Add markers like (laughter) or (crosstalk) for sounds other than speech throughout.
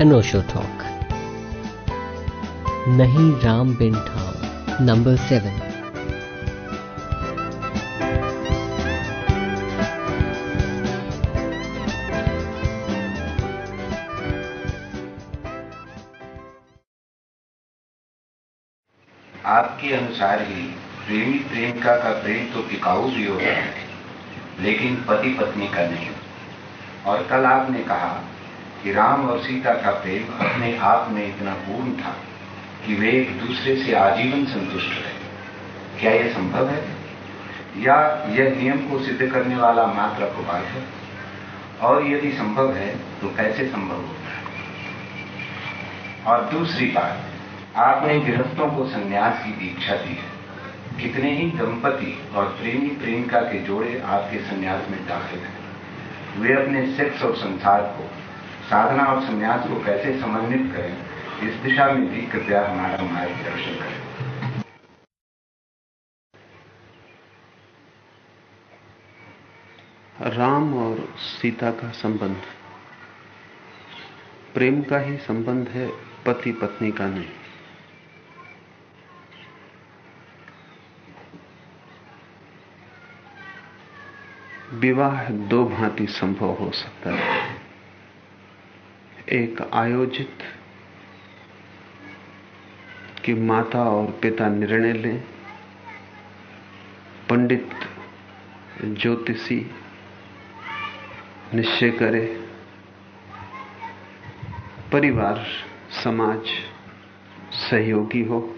अनोशो talk नहीं राम बिन ठाम number seven आपके अनुसार ही प्रेमी प्रेमिका का प्रेम तो टिकाऊ भी होता है, लेकिन पति पत्नी का नहीं। और कल आपने कहा कि राम और सीता का प्रेम अपने आप में इतना पूर्ण था कि वे एक दूसरे से आजीवन संतुष्ट रहे। क्या यह संभव है? या यह नियम को सिद्ध करने वाला मात्र अपवाद है? और यदि संभव है तो कैसे संभव होता है और दूसरी बात, आपने गृहस्थों को संन्यास की दीक्षा दी है। कितने ही दंपति और प्रेमी प्रेमिका के जोड़े आपके संन्यास में दाखिल हैं। वे अपने सेक्स और संसार को साधना और संन्यास को कैसे समन्वित करें, इस दिशा में भी कृपया हमारा मार्गदर्शन करें। राम और सीता का संबंध। प्रेम का ही संबंध है पति पत्नी का नहीं। विवाह दो भांति संभव हो सकता है। एक आयोजित कि माता और पिता निर्णय लें। पंडित ज्योतिषी निश्चय करे। परिवार, समाज सहयोगी हो।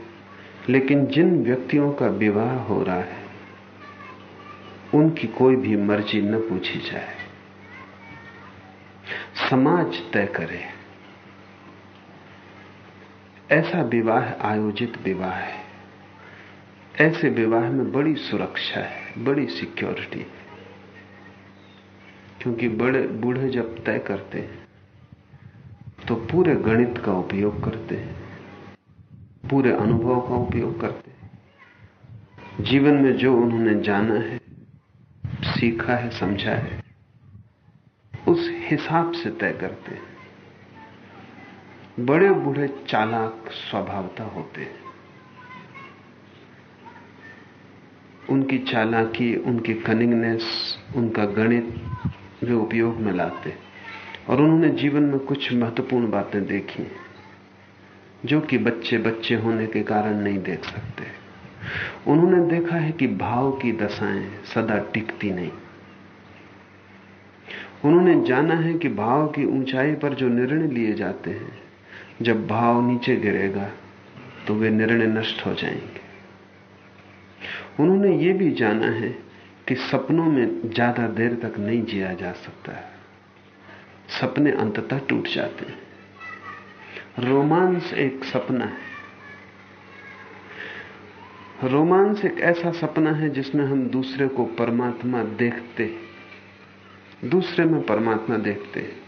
लेकिन जिन व्यक्तियों का विवाह हो रहा है, उनकी कोई भी मर्ज़ी न पूछी जाए। समाज तय करे। ऐसा विवाह, आयोजित विवाह है। ऐसे विवाह में बड़ी सुरक्षा है, बड़ी सिक्योरिटी है। क्योंकि बड़े, बूढ़े जब तय करते हैं तो पूरे गणित का उपयोग करते हैं, पूरे अनुभव का उपयोग करते हैं। जीवन में जो उन्होंने जाना है, सीखा है, समझा है हिसाब से तय करते हैं। बड़े बूढ़े चालाक स्वभावता होते हैं। उनकी चालाकी, उनकी कनिंगनेस उनका गणित वे उपयोग में लाते और उन्होंने जीवन में कुछ महत्वपूर्ण बातें देखी जो कि बच्चे बच्चे होने के कारण नहीं देख सकते। उन्होंने देखा है कि भाव की दशाएँ सदा टिकती नहीं। उन्होंने जाना है कि भाव की ऊंचाई पर जो निर्णय लिए जाते हैं, जब भाव नीचे गिरेगा तो वे निर्णय नष्ट हो जाएँगे। उन्होंने ये भी जाना है कि सपनों में ज़्यादा देर तक नहीं जिया जा सकता है। सपने अंततः टूट जाते हैं। रोमांस एक सपना है। रोमांस एक ऐसा सपना है जिसमें हम दूसरे को परमात्मा देखते दूसरे में परमात्मा देखते हैं।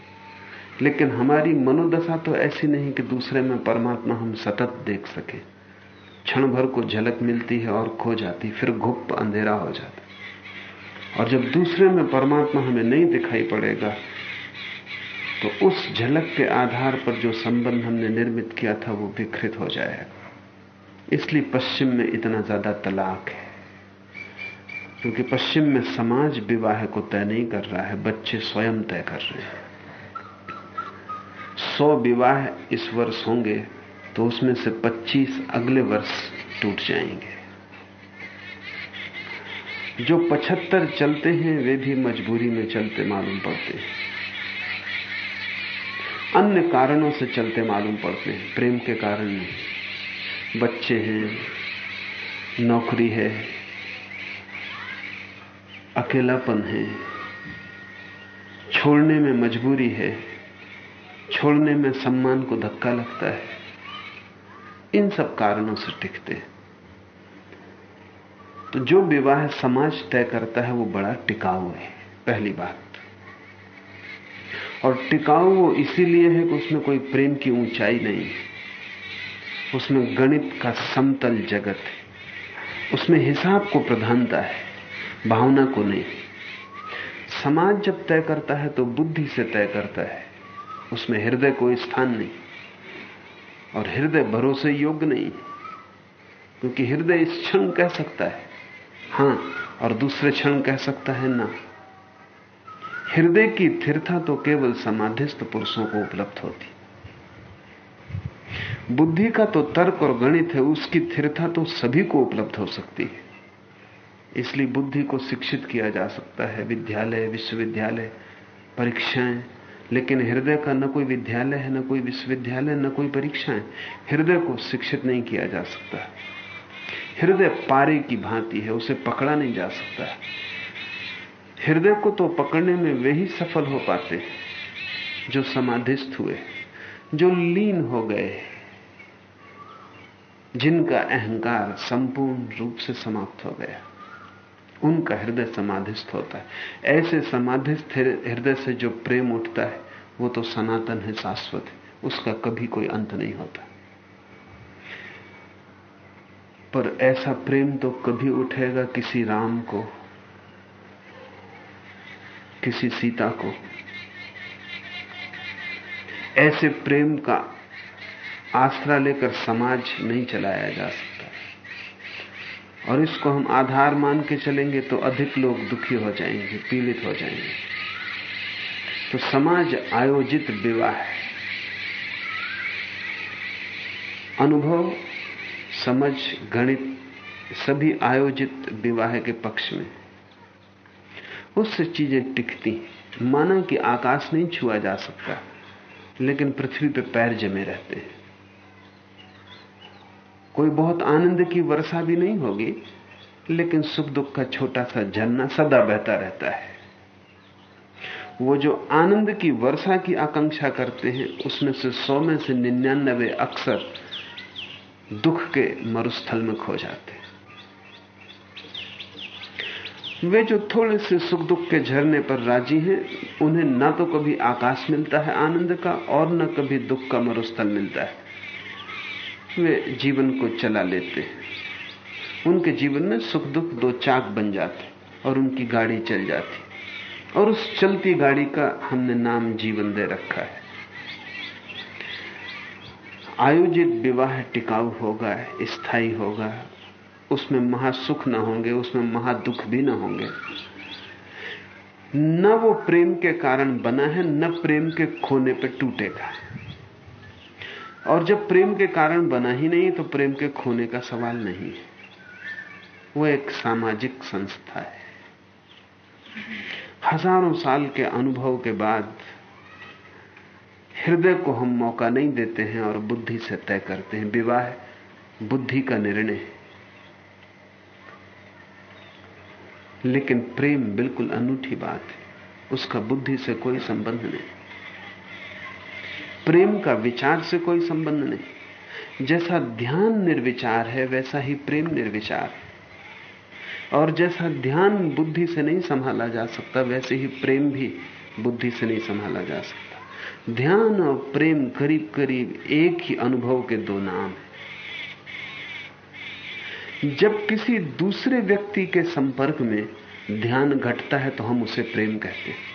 लेकिन हमारी मनोदशा तो ऐसी नहीं कि दूसरे में परमात्मा हम सतत देख सके। क्षण भर को झलक मिलती है और खो जाती फिर गुप्त अंधेरा हो जाता और जब दूसरे में परमात्मा हमें नहीं दिखाई पड़ेगा तो उस झलक के आधार पर जो संबंध हमने निर्मित किया था वो विकृत हो जाएगा। इसलिए पश्चिम में इतना ज़्यादा तलाक है। क्योंकि पश्चिम में समाज विवाह को तय नहीं कर रहा है, बच्चे स्वयं तय कर रहे हैं। सौ विवाह इस वर्ष होंगे तो उसमें से 25 अगले वर्ष टूट जाएँगे। जो 75 चलते हैं, वे भी मजबूरी में चलते मालूम पड़ते हैं। अन्य कारणों से चलते मालूम पड़ते हैं, प्रेम के कारण नहीं। बच्चे हैं, नौकरी है अकेलापन है। छोड़ने में मजबूरी है। छोड़ने में सम्मान को धक्का लगता है। इन सब कारणों से टिकते तो जो विवाह समाज तय करता है, वो बड़ा टिकाऊ है, पहली बात। और टिकाऊ वो इसीलिए है कि उसमें कोई प्रेम की ऊंचाई नहीं उसमें गणित का समतल जगत है। उसमें हिसाब को प्रधानता है। भावना को नहीं। समाज जब तय करता है तो बुद्धि से तय करता है। उसमें हृदय कोई स्थान नहीं और हृदय भरोसे योग्य नहीं। क्योंकि हृदय इस क्षण कह सकता है, हाँ, और दूसरे क्षण कह सकता है ना। हृदय की स्थिरता तो केवल समाधिस्थ पुरुषों को उपलब्ध होती। बुद्धि का तो तर्क और गणित है, उसकी स्थिरता तो सभी को उपलब्ध हो सकती है। इसलिए बुद्धि को शिक्षित किया जा सकता है। विद्यालय, विश्वविद्यालय, परीक्षाएँ। लेकिन हृदय का न कोई विद्यालय है, न कोई विश्वविद्यालय, न कोई परीक्षाएँ। हृदय को शिक्षित नहीं किया जा सकता। हृदय पारे की भांति है, उसे पकड़ा नहीं जा सकता। हृदय को तो पकड़ने में वे ही सफल हो पाते जो समाधिस्थ हुए, जो लीन हो गए जिनका अहंकार संपूर्ण रूप से समाप्त हो गया। उनका हृदय समाधिस्थ होता है। ऐसे समाधिस्थ हृदय से जो प्रेम उठता है, वो तो सनातन है, शाश्वत है। उसका कभी कोई अंत नहीं होता। पर ऐसा प्रेम तो कभी उठेगा किसी राम को, किसी सीता को। ऐसे प्रेम का आसरा लेकर समाज नहीं चलाया जा सकता। और इसको हम आधार मान के चलेंगे तो अधिक लोग दुखी हो जाएँगे, पीड़ित हो जाएँगे। तो समाज आयोजित विवाह है। अनुभव, समझ, गणित सभी आयोजित विवाह के पक्ष में। उससे चीज़ें टिकती माना कि आकाश नहीं छुआ जा सकता, लेकिन पृथ्वी पर पैर जमे रहते हैं। कोई बहुत आनंद की वर्षा भी नहीं होगी, लेकिन सुख दुख का छोटा सा झरना सदा बहता रहता है। वो जो आनंद की वर्षा की आकांक्षा करते हैं, उसमें से सौ में से निन्यानबे अक्सर दुख के मरुस्थल में खो जाते हैं। वे जो थोड़े से सुख दुख के झरने पर राज़ी हैं, उन्हें ना तो कभी आकाश मिलता है आनंद का, और न कभी दुख का मरुस्थल मिलता है। वे जीवन को चला लेते हैं। उनके जीवन में सुख दुख दो चाक बन जाते और उनकी गाड़ी चल जाती। और उस चलती गाड़ी का हमने नाम जीवन दे रखा है। आयोजित विवाह टिकाऊ होगा, स्थायी होगा, उसमें महासुख ना होंगे, उसमें महादुख भी ना होंगे। न वो प्रेम के कारण बना है, न प्रेम के खोने पर टूटेगा। और जब प्रेम के कारण बना ही नहीं तो प्रेम के खोने का सवाल नहीं है। वो एक सामाजिक संस्था है। हज़ारों साल के अनुभव के बाद हृदय को हम मौका नहीं देते हैं और बुद्धि से तय करते हैं। विवाह बुद्धि का निर्णय है। लेकिन प्रेम बिल्कुल अनूठी बात है। उसका बुद्धि से कोई संबंध नहीं। प्रेम का विचार से कोई संबंध नहीं। जैसा ध्यान निर्विचार है, वैसा ही प्रेम निर्विचार। है और जैसा ध्यान बुद्धि से नहीं संभाला जा सकता, वैसे ही प्रेम भी बुद्धि से नहीं संभाला जा सकता। ध्यान और प्रेम करीब करीब एक ही अनुभव के दो नाम हैं। जब किसी दूसरे व्यक्ति के संपर्क में ध्यान घटता है तो हम उसे प्रेम कहते हैं।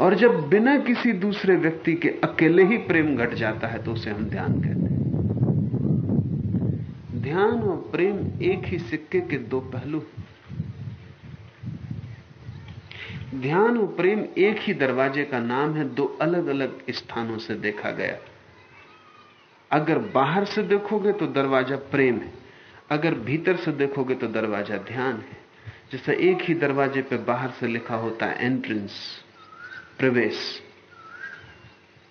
और जब बिना किसी दूसरे व्यक्ति के अकेले ही प्रेम घट जाता है तो उसे हम ध्यान कहते हैं। ध्यान और प्रेम एक ही सिक्के के दो पहलू ध्यान और प्रेम एक ही दरवाजे का नाम है, दो अलग अलग स्थानों से देखा गया। अगर बाहर से देखोगे तो दरवाज़ा प्रेम है, अगर भीतर से देखोगे तो दरवाज़ा ध्यान है। जैसे एक ही दरवाजे पे बाहर से लिखा होता है एंट्रेंस प्रवेश।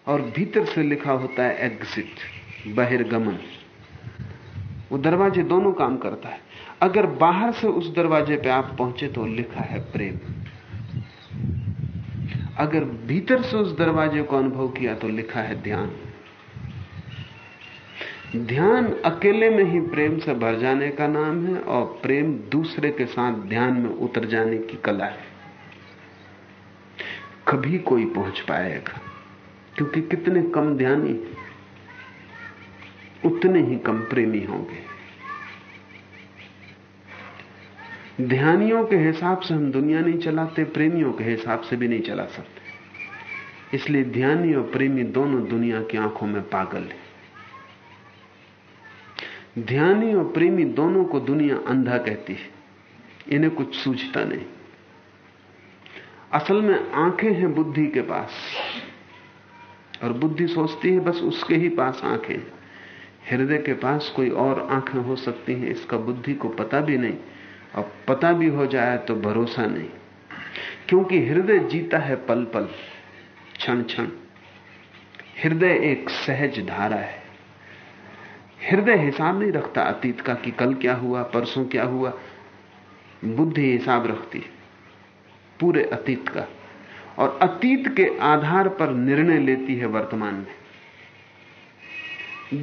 और भीतर से लिखा होता है एग्जिट बहिर्गमन। वो दरवाजे दोनों काम करता है। अगर बाहर से उस दरवाजे पे आप पहुँचे तो लिखा है प्रेम। अगर भीतर से उस दरवाजे को अनुभव किया तो लिखा है ध्यान। ध्यान अकेले में ही प्रेम से भर जाने का नाम है और प्रेम दूसरे के साथ ध्यान में उतर जाने की कला है। कभी कोई पहुँच पाएगा? क्योंकि कितने कम ध्यानी, उतने ही कम प्रेमी होंगे। ध्यानियों के हिसाब से हम दुनिया नहीं चलाते, प्रेमियों के हिसाब से भी नहीं चला सकते। इसलिए ध्यानी और प्रेमी दोनों दुनिया की आँखों में पागल है। ध्यानी और प्रेमी दोनों को दुनिया अंधा कहती है। इन्हें कुछ सूझता नहीं। असल में आँखें हैं बुद्धि के पास। और बुद्धि सोचती है, बस उसके ही पास आँखें हृदय के पास कोई और आँखें हो सकती हैं, इसका बुद्धि को पता भी नहीं। और पता भी हो जाए तो भरोसा नहीं। क्योंकि हृदय जीता है पल पल क्षण क्षण हृदय एक सहज धारा है। हृदय हिसाब नहीं रखता अतीत का कि कल क्या हुआ, परसों क्या हुआ। बुद्धि हिसाब रखती है। पूरे अतीत का। और अतीत के आधार पर निर्णय लेती है वर्तमान में।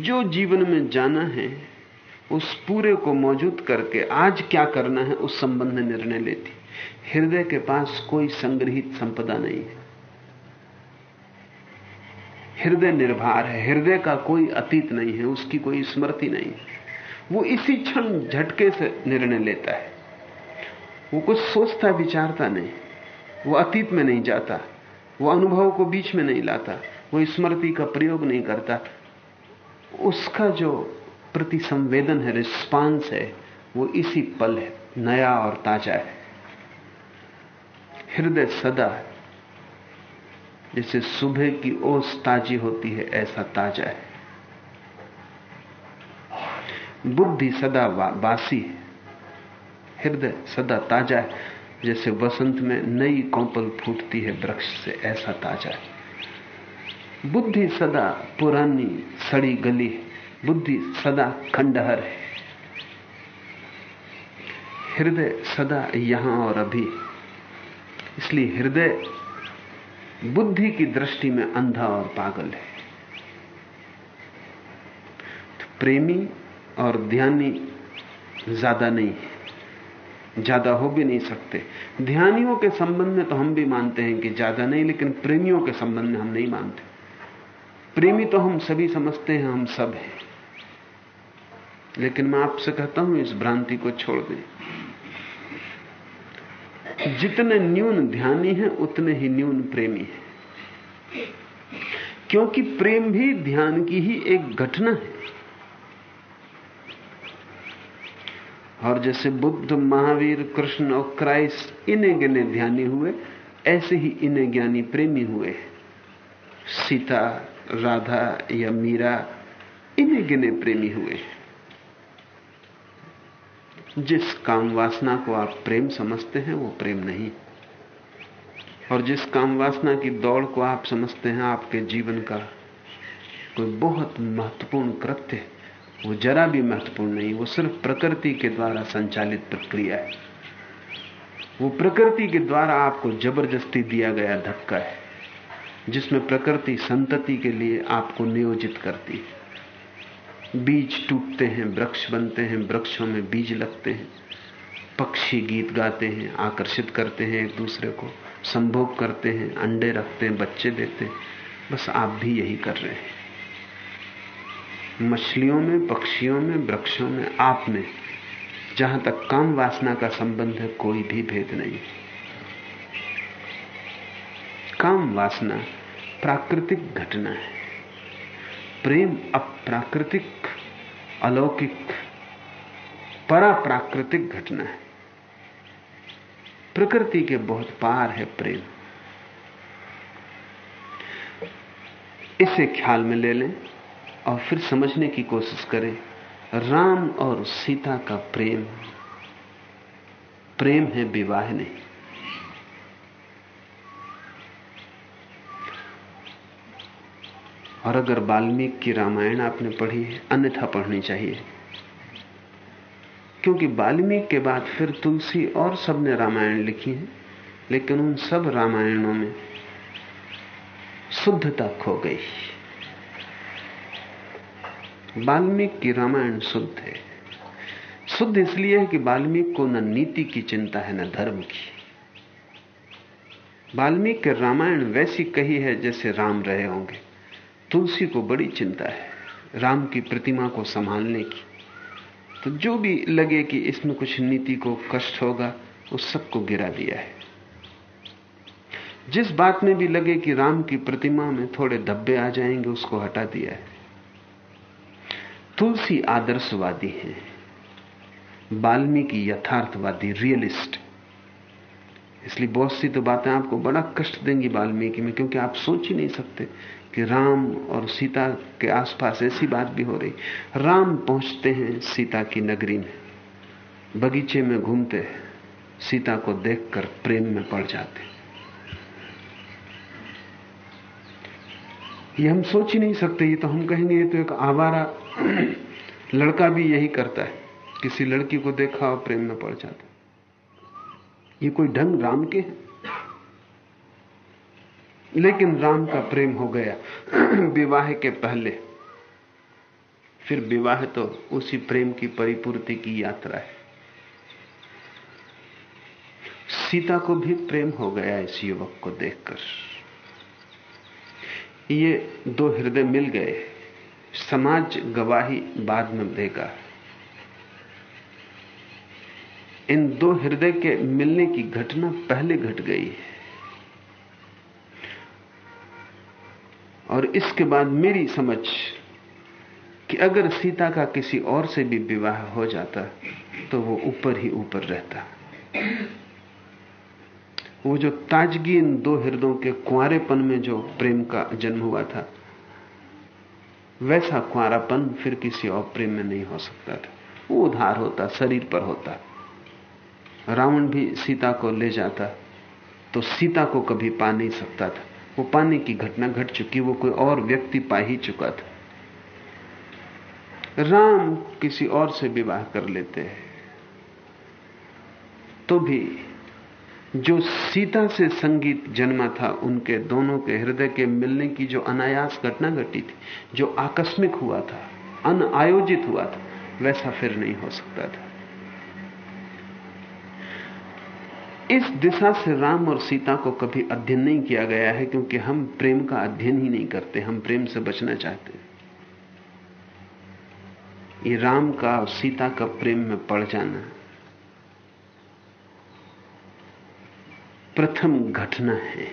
जो जीवन में जाना है, उस पूरे को मौजूद करके आज क्या करना है, उस संबंध में निर्णय लेती। हृदय के पास कोई संग्रहित संपदा नहीं है। हृदय निर्भर है, हृदय का कोई अतीत नहीं है, उसकी कोई स्मृति नहीं है। वो इसी क्षण झटके से निर्णय लेता है। वो कुछ सोचता, विचारता नहीं। वो अतीत में नहीं जाता। वो अनुभव को बीच में नहीं लाता। वो स्मृति का प्रयोग नहीं करता। उसका जो प्रति संवेदन है, रिस्पांस है, वो इसी पल है। नया और ताज़ा है। हृदय सदा जैसे सुबह की ओस ताजी होती है, ऐसा ताज़ा है। बुद्धि सदा बासी है। हृदय सदा ताज़ा है, जैसे वसंत में नई कौपल फूटती है वृक्ष से ऐसा ताज़ा है। बुद्धि सदा पुरानी सड़ी गली बुद्धि सदा खंडहर है। हृदय सदा यहाँ और अभी इसलिए हृदय बुद्धि की दृष्टि में अंधा और पागल है। तो प्रेमी और ध्यानी ज़्यादा नहीं है। ज़्यादा हो भी नहीं सकते। ध्यानियों के संबंध में तो हम भी मानते हैं कि ज़्यादा नहीं, लेकिन प्रेमियों के संबंध में हम नहीं मानते। प्रेमी तो हम सभी समझते हैं, हम सब हैं। लेकिन मैं आपसे कहता हूँ, इस भ्रांति को छोड़ दें। जितने न्यून ध्यानी हैं, उतने ही न्यून प्रेमी हैं। क्योंकि प्रेम भी ध्यान की ही एक घटना है। और जैसे बुद्ध, महावीर, कृष्ण और क्राइस्ट इन्हें गिने ध्यानी हुए, ऐसे ही इन्हें ज्ञानी प्रेमी हुए सीता, राधा या मीरा इन्हें गिने प्रेमी हुए जिस काम वासना को आप प्रेम समझते हैं, वो प्रेम नहीं। और जिस काम वासना की दौड़ को आप समझते हैं, आपके जीवन का कोई बहुत महत्वपूर्ण कृत्य वो जरा भी महत्वपूर्ण नहीं, वो सिर्फ़ प्रकृति के द्वारा संचालित प्रक्रिया है। वो प्रकृति के द्वारा आपको ज़बरदस्ती दिया गया धक्का है, जिसमें प्रकृति संतति के लिए आपको नियोजित करती है। बीज टूटते हैं, वृक्ष बनते हैं, वृक्षों में बीज लगते हैं, पक्षी गीत गाते हैं, आकर्षित करते हैं एक दूसरे को, संभोग करते हैं, अंडे रखते हैं, बच्चे देते हैं। बस आप भी यही कर रहे हैं। मछलियों में, पक्षियों में, वृक्षों में, आप में, जहाँ तक काम वासना का संबंध है, कोई भी भेद नहीं। काम वासना प्राकृतिक घटना है। प्रेम अप्राकृतिक, अलौकिक, पराप्राकृतिक घटना है। प्रकृति के बहुत पार है प्रेम। इसे ख्याल में ले लें। और फिर समझने की कोशिश करें, राम और सीता का प्रेम। प्रेम है विवाह नहीं। और अगर वाल्मीकि की रामायण आपने पढ़ी है, अन्यथा पढ़नी चाहिए। क्योंकि वाल्मीकि के बाद फिर तुलसी और सबने रामायण लिखी है, लेकिन उन सब रामायणों में शुद्धता खो गई। वाल्मीकि की रामायण शुद्ध है। शुद्ध इसलिए है कि वाल्मीकि को न नीति की चिंता है, न धर्म की। वाल्मीकि रामायण वैसी कही है जैसे राम रहे होंगे। तुलसी को बड़ी चिंता है, राम की प्रतिमा को संभालने की। तो जो भी लगे कि इसमें कुछ नीति को कष्ट होगा, उस सबको गिरा दिया है। जिस बात में भी लगे कि राम की प्रतिमा में थोड़े धब्बे आ जाएँगे, उसको हटा दिया है। तुलसी आदर्शवादी है। वाल्मीकि यथार्थवादी, रियलिस्ट। इसलिए बहुत सी तो बातें आपको बड़ा कष्ट देंगी वाल्मीकि में, क्योंकि आप सोच ही नहीं सकते कि राम और सीता के आसपास ऐसी बात भी हो रही। राम पहुँचते हैं सीता की नगरी में। बगीचे में घूमते हैं। सीता को देखकर प्रेम में पड़ जाते ये हम सोच ही नहीं सकते, ये तो हम कहेंगे, ये तो एक आवारा लड़का भी यही करता है। किसी लड़की को देखा और प्रेम में पड़ जाता ये कोई ढंग राम के हैं? लेकिन राम का प्रेम हो गया (clears throat) विवाह के पहले। फिर विवाह तो उसी प्रेम की परिपूर्ति की यात्रा है। सीता को भी प्रेम हो गया इस युवक को देखकर। ये दो हृदय मिल गए। समाज गवाही बाद में देगा। इन दो हृदय के मिलने की घटना पहले घट गई है। और इसके बाद मेरी समझ कि अगर सीता का किसी और से भी विवाह हो जाता तो वो ऊपर ही ऊपर रहता। वो जो ताजगी इन दो हृदयों के कुआरेपन में जो प्रेम का जन्म हुआ था वैसा कुआरापन फिर किसी और प्रेम में नहीं हो सकता था। वो उधार होता, शरीर पर होता। रावण भी सीता को ले जाता तो सीता को कभी पा नहीं सकता था। वो पाने की घटना घट चुकी, वो कोई और व्यक्ति पा ही चुका था। राम किसी और से विवाह कर लेते हैं। तो भी जो सीता से संगीत जन्मा था, उनके दोनों के हृदय के मिलने की जो अनायास घटना घटी थी, जो आकस्मिक हुआ था अनआयोजित हुआ था, वैसा फिर नहीं हो सकता था। इस दिशा से राम और सीता को कभी अध्ययन नहीं किया गया है, क्योंकि हम प्रेम का अध्ययन ही नहीं करते, हम प्रेम से बचना चाहते हैं। ये राम का और सीता का प्रेम में पड़ जाना। प्रथम घटना है।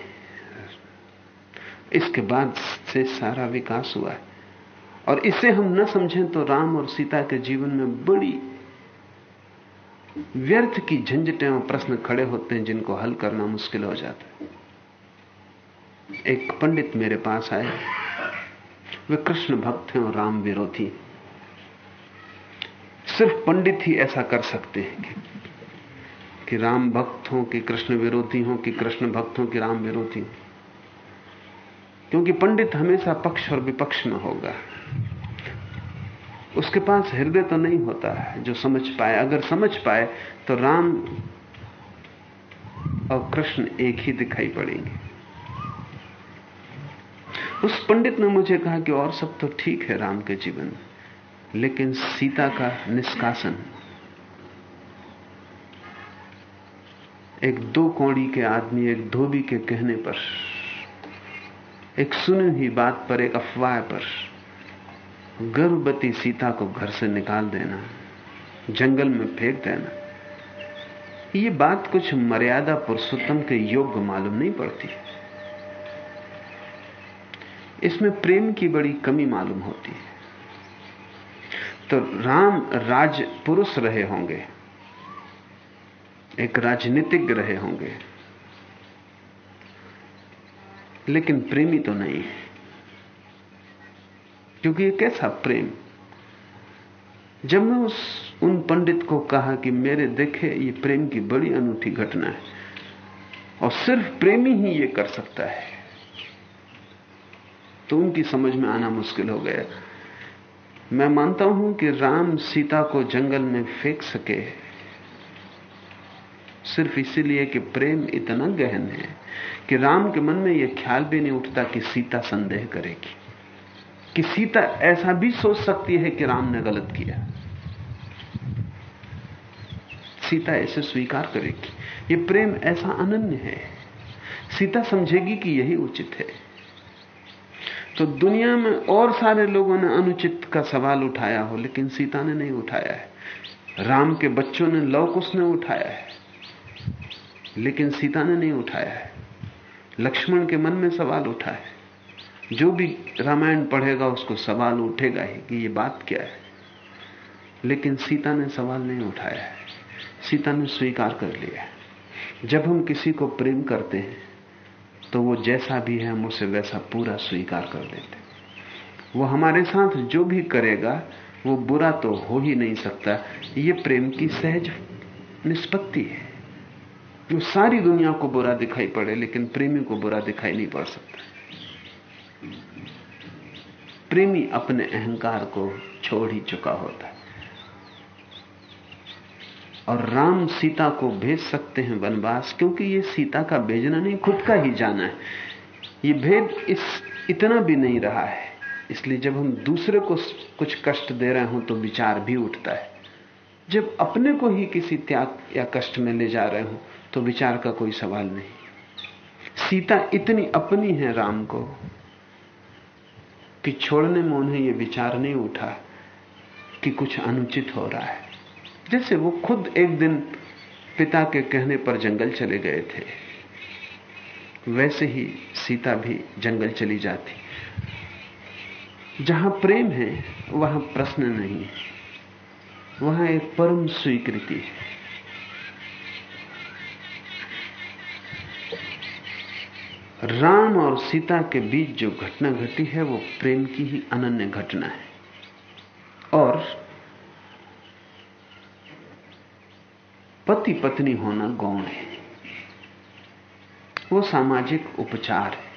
इसके बाद से सारा विकास हुआ है। और इसे हम न समझें तो राम और सीता के जीवन में बड़ी व्यर्थ की झंझटें और प्रश्न खड़े होते हैं, जिनको हल करना मुश्किल हो जाता है। एक पंडित मेरे पास आए। वे कृष्ण भक्त हैं और राम विरोधी। सिर्फ़ पंडित ही ऐसा कर सकते हैं। कि, राम भक्त हो कि कृष्ण विरोधी हो कि कृष्ण भक्त हो कि राम विरोधी हो। क्योंकि पंडित हमेशा पक्ष और विपक्ष में होगा। उसके पास हृदय तो नहीं होता है जो समझ पाए। अगर समझ पाए तो राम और कृष्ण एक ही दिखाई पड़ेंगे। उस पंडित ने मुझे कहा कि और सब तो ठीक है राम के जीवन लेकिन सीता का निष्कासन एक दो कौड़ी के आदमी एक धोबी के कहने पर, एक सुनी हुई बात पर, एक अफवाह पर, गर्भवती सीता को घर से निकाल देना, जंगल में फेंक देना, ये बात कुछ मर्यादा पुरुषोत्तम के योग्य मालूम नहीं पड़ती। इसमें प्रेम की बड़ी कमी मालूम होती है। तो राम राज पुरुष रहे होंगे। एक राजनीतिज्ञ रहे होंगे। लेकिन प्रेमी तो नहीं है। क्योंकि ये कैसा प्रेम? जब मैं उस, उन पंडित को कहा कि मेरे देखे, ये प्रेम की बड़ी अनूठी घटना है। और सिर्फ़ प्रेमी ही ये कर सकता है। तो उनकी समझ में आना मुश्किल हो गया। मैं मानता हूँ कि राम सीता को जंगल में फेंक सके। सिर्फ़ इसीलिए कि प्रेम इतना गहन है कि राम के मन में यह ख्याल भी नहीं उठता कि सीता संदेह करेगी। कि सीता ऐसा भी सोच सकती है कि राम ने गलत किया। सीता ऐसे स्वीकार करेगी। ये प्रेम ऐसा अनन्य है। सीता समझेगी कि यही उचित है। तो दुनिया में और सारे लोगों ने अनुचित का सवाल उठाया हो, लेकिन सीता ने नहीं उठाया है। राम के बच्चों ने लौकुश ने उठाया है। लेकिन सीता ने नहीं उठाया है। लक्ष्मण के मन में सवाल उठा है। जो भी रामायण पढ़ेगा, उसको सवाल उठेगा ही कि ये बात क्या है। लेकिन सीता ने सवाल नहीं उठाया है। सीता ने स्वीकार कर लिया है। जब हम किसी को प्रेम करते हैं तो वो जैसा भी है, हम उसे वैसा पूरा स्वीकार कर लेते वो हमारे साथ जो भी करेगा, वो बुरा तो हो ही नहीं सकता। ये प्रेम की सहज निष्पत्ति है। जो सारी दुनिया को बुरा दिखाई पड़े, लेकिन प्रेमी को बुरा दिखाई नहीं पड़ सकता। प्रेमी अपने अहंकार को छोड़ ही चुका होता है। और राम सीता को भेज सकते हैं वनवास, क्योंकि ये सीता का भेजना नहीं, खुद का ही जाना है। ये भेद इस, इतना भी नहीं रहा है। इसलिए जब हम दूसरे को कुछ कष्ट दे रहे हो तो विचार भी उठता है। जब अपने को ही किसी त्याग या कष्ट में ले जा रहे हो तो विचार का कोई सवाल नहीं। सीता इतनी अपनी है राम को कि छोड़ने में उन्हें यह विचार नहीं उठा कि कुछ अनुचित हो रहा है। जैसे वो खुद एक दिन पिता के कहने पर जंगल चले गए थे, वैसे ही सीता भी जंगल चली जाती। जहाँ प्रेम है, वहाँ प्रश्न नहीं। है वहाँ एक परम स्वीकृति है। राम और सीता के बीच जो घटना घटी है, वो प्रेम की ही अनन्य घटना है। और पति पत्नी होना गौण है। वो सामाजिक उपचार है।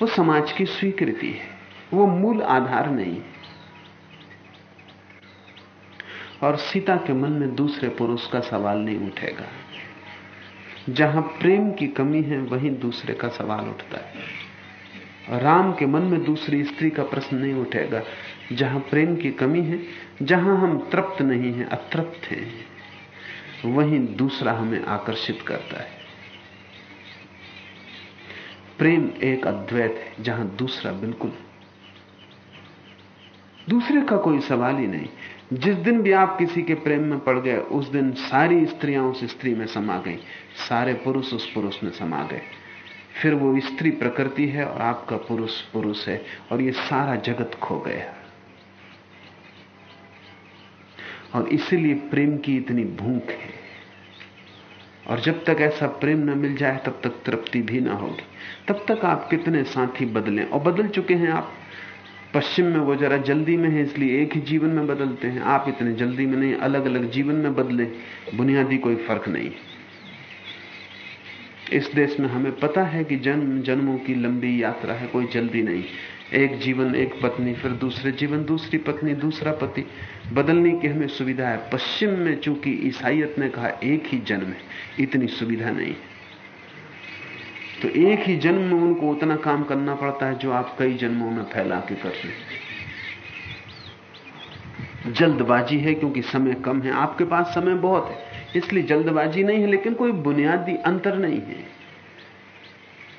वो समाज की स्वीकृति है। वो मूल आधार नहीं और सीता के मन में दूसरे पुरुष का सवाल नहीं उठेगा। जहाँ प्रेम की कमी है, वहीं दूसरे का सवाल उठता है। राम के मन में दूसरी स्त्री का प्रश्न नहीं उठेगा। जहाँ प्रेम की कमी है, जहाँ हम तृप्त नहीं हैं, अतृप्त हैं, वहीं दूसरा हमें आकर्षित करता है। प्रेम एक अद्वैत है, जहाँ दूसरा बिल्कुल दूसरे का कोई सवाल ही नहीं। जिस दिन भी आप किसी के प्रेम में पड़ गए, उस दिन सारी स्त्रियाँ उस स्त्री में समा गई। सारे पुरुष उस पुरुष में समा गए। फिर वो स्त्री प्रकृति है और आपका पुरुष पुरुष है और ये सारा जगत खो गया और इसीलिए प्रेम की इतनी भूख है। और जब तक ऐसा प्रेम न मिल जाए, तब तक तृप्ति भी ना होगी। तब तक आप कितने साथी बदलें। और बदल चुके हैं आप। पश्चिम में वो जरा जल्दी में है, इसलिए एक ही जीवन में बदलते हैं। आप इतने जल्दी में नहीं अलग अलग जीवन में बदले। बुनियादी कोई फ़र्क नहीं। इस देश में हमें पता है कि जन्म जन्मों की लंबी यात्रा है, कोई जल्दी नहीं। एक जीवन, एक पत्नी, फिर दूसरे जीवन, दूसरी पत्नी, दूसरा पति। बदलने की हमें सुविधा है। पश्चिम में चूँकि ईसाइत ने कहा, एक ही जन्म है, इतनी सुविधा नहीं। है तो एक ही जन्म में उनको उतना काम करना पड़ता है जो आप कई जन्मों में फैला के कर रहे जल्दबाजी है क्योंकि समय कम है। आपके पास समय बहुत है, इसलिए जल्दबाजी नहीं है, लेकिन कोई बुनियादी अंतर नहीं है।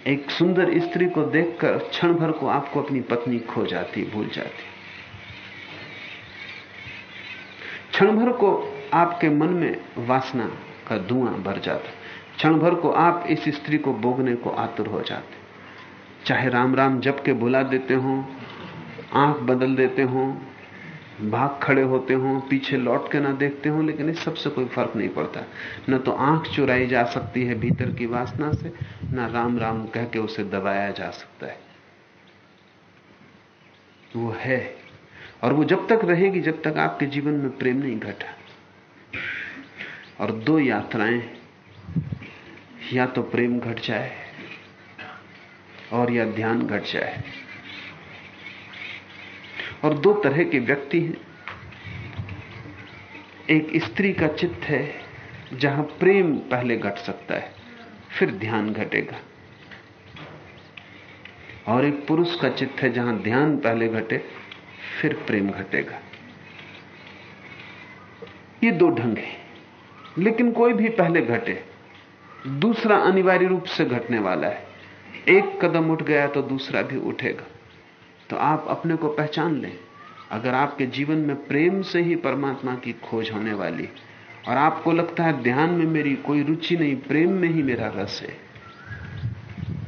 एक सुंदर स्त्री को देखकर क्षण भर को आपको अपनी पत्नी खो जाती, भूल जाती। क्षण भर को आपके मन में वासना का धुआँ भर जाता। क्षण भर को आप इस स्त्री को बोगने को आतुर हो जाते। चाहे राम राम जप के बुला देते हो, आँख बदल देते हो, भाग खड़े होते हो, पीछे लौट के ना देखते हो, लेकिन इस सबसे कोई फ़र्क नहीं पड़ता। न तो आँख चुराई जा सकती है भीतर की वासना से, न राम राम कह के उसे दबाया जा सकता है। वो है, और वो जब तक रहेगी, जब तक आपके जीवन में प्रेम नहीं घटा। और दो यात्राएँ या तो प्रेम घट जाए और या ध्यान घट जाए। और दो तरह के व्यक्ति हैं। एक स्त्री का चित्त है जहाँ प्रेम पहले घट सकता है, फिर ध्यान घटेगा। और एक पुरुष का चित्त है जहाँ ध्यान पहले घटे, फिर प्रेम घटेगा। ये दो ढंग हैं, लेकिन कोई भी पहले घटे। दूसरा अनिवार्य रूप से घटने वाला है। एक कदम उठ गया तो दूसरा भी उठेगा। तो आप अपने को पहचान लें, अगर आपके जीवन में प्रेम से ही परमात्मा की खोज होने वाली, और आपको लगता है ध्यान में मेरी कोई रुचि नहीं, प्रेम में ही मेरा रस है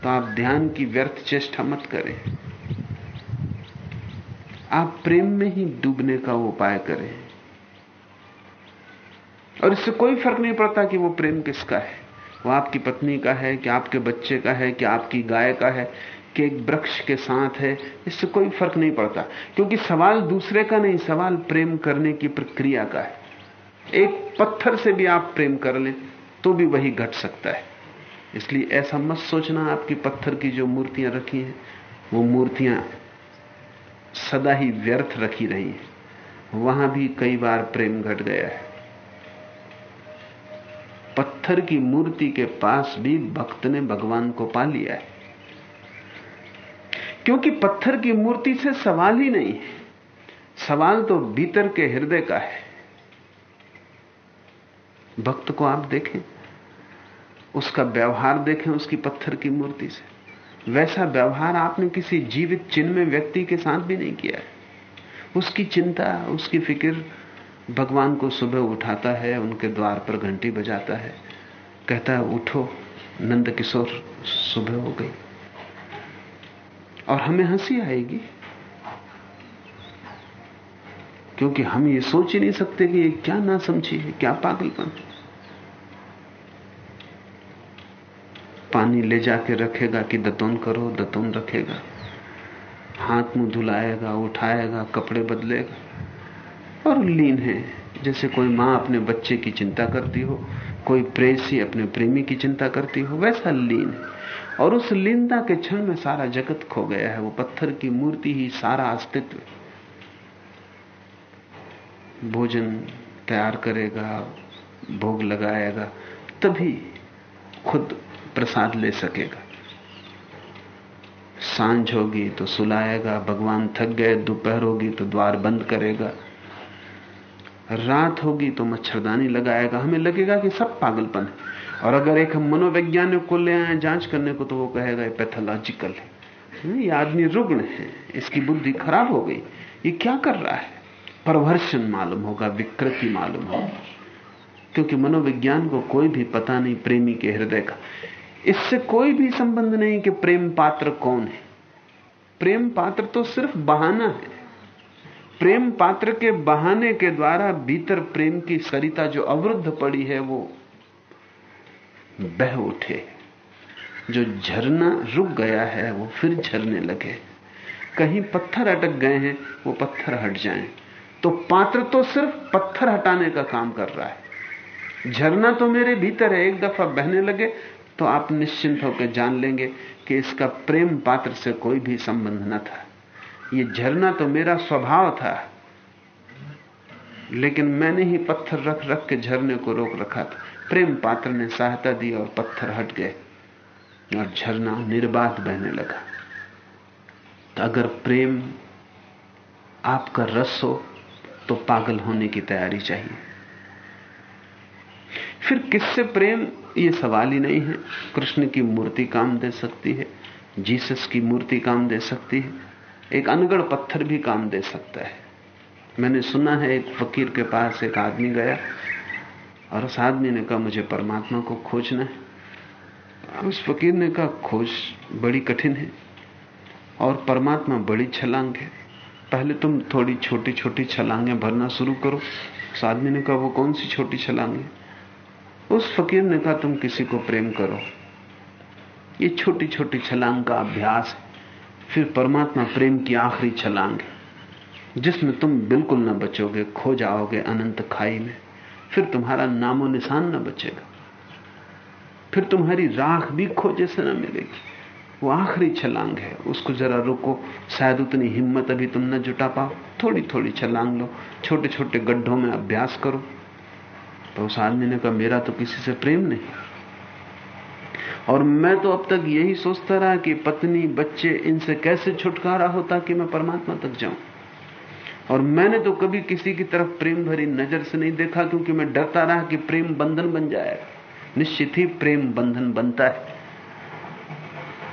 तो आप ध्यान की व्यर्थ चेष्टा मत करें। आप प्रेम में ही डूबने का उपाय करें। और इससे कोई फ़र्क नहीं पड़ता कि वो प्रेम किसका है। वो आपकी पत्नी का है, कि आपके बच्चे का है, कि आपकी गाय का है, कि एक वृक्ष के साथ है, इससे कोई फ़र्क नहीं पड़ता। क्योंकि सवाल दूसरे का नहीं, सवाल प्रेम करने की प्रक्रिया का है। एक पत्थर से भी आप प्रेम कर लें तो भी वही घट सकता है। इसलिए ऐसा मत सोचना, आपकी पत्थर की जो मूर्तियाँ रखी हैं, वो मूर्तियाँ सदा ही व्यर्थ रखी रही हैं। वहाँ भी कई बार प्रेम घट गया है। पत्थर की मूर्ति के पास भी भक्त ने भगवान को पा लिया है। क्योंकि पत्थर की मूर्ति से सवाल ही नहीं है। सवाल तो भीतर के हृदय का है। भक्त को आप देखें, उसका व्यवहार देखें उसकी पत्थर की मूर्ति से। वैसा व्यवहार आपने किसी जीवित चिन्ह में व्यक्ति के साथ भी नहीं किया है। उसकी चिंता, उसकी फ़िक्र भगवान को सुबह उठाता है, उनके द्वार पर घंटी बजाता है। कहता है, उठो, नंद किशोर, सुबह हो गई। और हमें हँसी आएगी। क्योंकि हम ये सोच ही नहीं सकते कि ये क्या ना समझी है, क्या पागलपन पानी ले जाके रखेगा कि दतौन करो, दतौन रखेगा। हाथ मुँह धुलाएगा, उठाएगा, कपड़े बदलेगा। और लीन है। जैसे कोई माँ अपने बच्चे की चिंता करती हो, कोई प्रेसी अपने प्रेमी की चिंता करती हो, वैसा लीन है। और उस लीनता के क्षण में सारा जगत खो गया है। वो पत्थर की मूर्ति ही सारा अस्तित्व। भोजन तैयार करेगा, भोग लगाएगा, तभी खुद प्रसाद ले सकेगा। साँझ होगी तो सुलाएगा, भगवान थक गए, दोपहर होगी तो द्वार बंद करेगा। रात होगी तो मच्छरदानी लगाएगा। हमें लगेगा कि सब पागलपन है। और अगर एक हम मनोवैज्ञानिक को ले आए, जाँच करने को तो वो कहेगा पैथोलॉजिकल है। ये आदमी रुग्ण है। इसकी बुद्धि खराब हो गई। ये क्या कर रहा है? परवर्शन मालूम होगा, विकृति मालूम होगा। क्योंकि मनोविज्ञान को कोई भी पता नहीं, प्रेमी के हृदय का। इससे कोई भी संबंध नहीं कि प्रेम पात्र कौन है। प्रेम पात्र तो सिर्फ़ बहाना है। प्रेम पात्र के बहाने के द्वारा भीतर प्रेम की सरिता जो अवरुद्ध पड़ी है, वो बह उठे। जो झरना रुक गया है, वो फिर झरने लगे। कहीं पत्थर अटक गए हैं, वो पत्थर हट जाएँ। तो पात्र तो सिर्फ़ पत्थर हटाने का काम कर रहा है। झरना तो मेरे भीतर है, एक दफ़ा बहने लगे तो आप निश्चिंत होकर जान लेंगे कि इसका प्रेम पात्र से कोई भी संबंध न था। ये झरना तो मेरा स्वभाव था, लेकिन मैंने ही पत्थर रख रख के झरने को रोक रखा था। प्रेम पात्र ने सहायता दी और पत्थर हट गए और झरना निर्बाध बहने लगा। तो अगर प्रेम आपका रस हो तो पागल होने की तैयारी चाहिए। फिर किससे प्रेम? ये सवाल ही नहीं है। कृष्ण की मूर्ति काम दे सकती है, जीसस की मूर्ति काम दे सकती है। एक अनगढ़ पत्थर भी काम दे सकता है। मैंने सुना है एक फकीर के पास एक आदमी गया और उस आदमी ने कहा, मुझे परमात्मा को खोजना है। उस फकीर ने कहा, खोज बड़ी कठिन है और परमात्मा बड़ी छलांग है। पहले तुम थोड़ी छोटी छोटी छलांगें भरना शुरू करो। उस आदमी ने कहा, वो कौन सी छोटी छलांगे उस फकीर ने कहा, तुम किसी को प्रेम करो। ये छोटी छोटी छलांग का अभ्यास है। फिर परमात्मा प्रेम की आखिरी छलांग है, जिसमें तुम बिल्कुल न बचोगे, खो जाओगे अनंत खाई में। फिर तुम्हारा नामो निशान न बचेगा। फिर तुम्हारी राख भी खोजे से न मिलेगी। वो आखिरी छलांग है। उसको जरा रुको। शायद उतनी हिम्मत अभी तुम न जुटा पाओ। थोड़ी थोड़ी छलांग लो। छोटे छोटे गड्ढों में अभ्यास करो। तो उस आदमी ने कहा, मेरा तो किसी से प्रेम नहीं। और मैं तो अब तक यही सोचता रहा कि पत्नी, बच्चे, इनसे कैसे छुटकारा होता कि मैं परमात्मा तक जाऊँ? और मैंने तो कभी किसी की तरफ़ प्रेम भरी नज़र से नहीं देखा, क्योंकि मैं डरता रहा कि प्रेम बंधन बन जाएगा निश्चित ही प्रेम बंधन बनता है।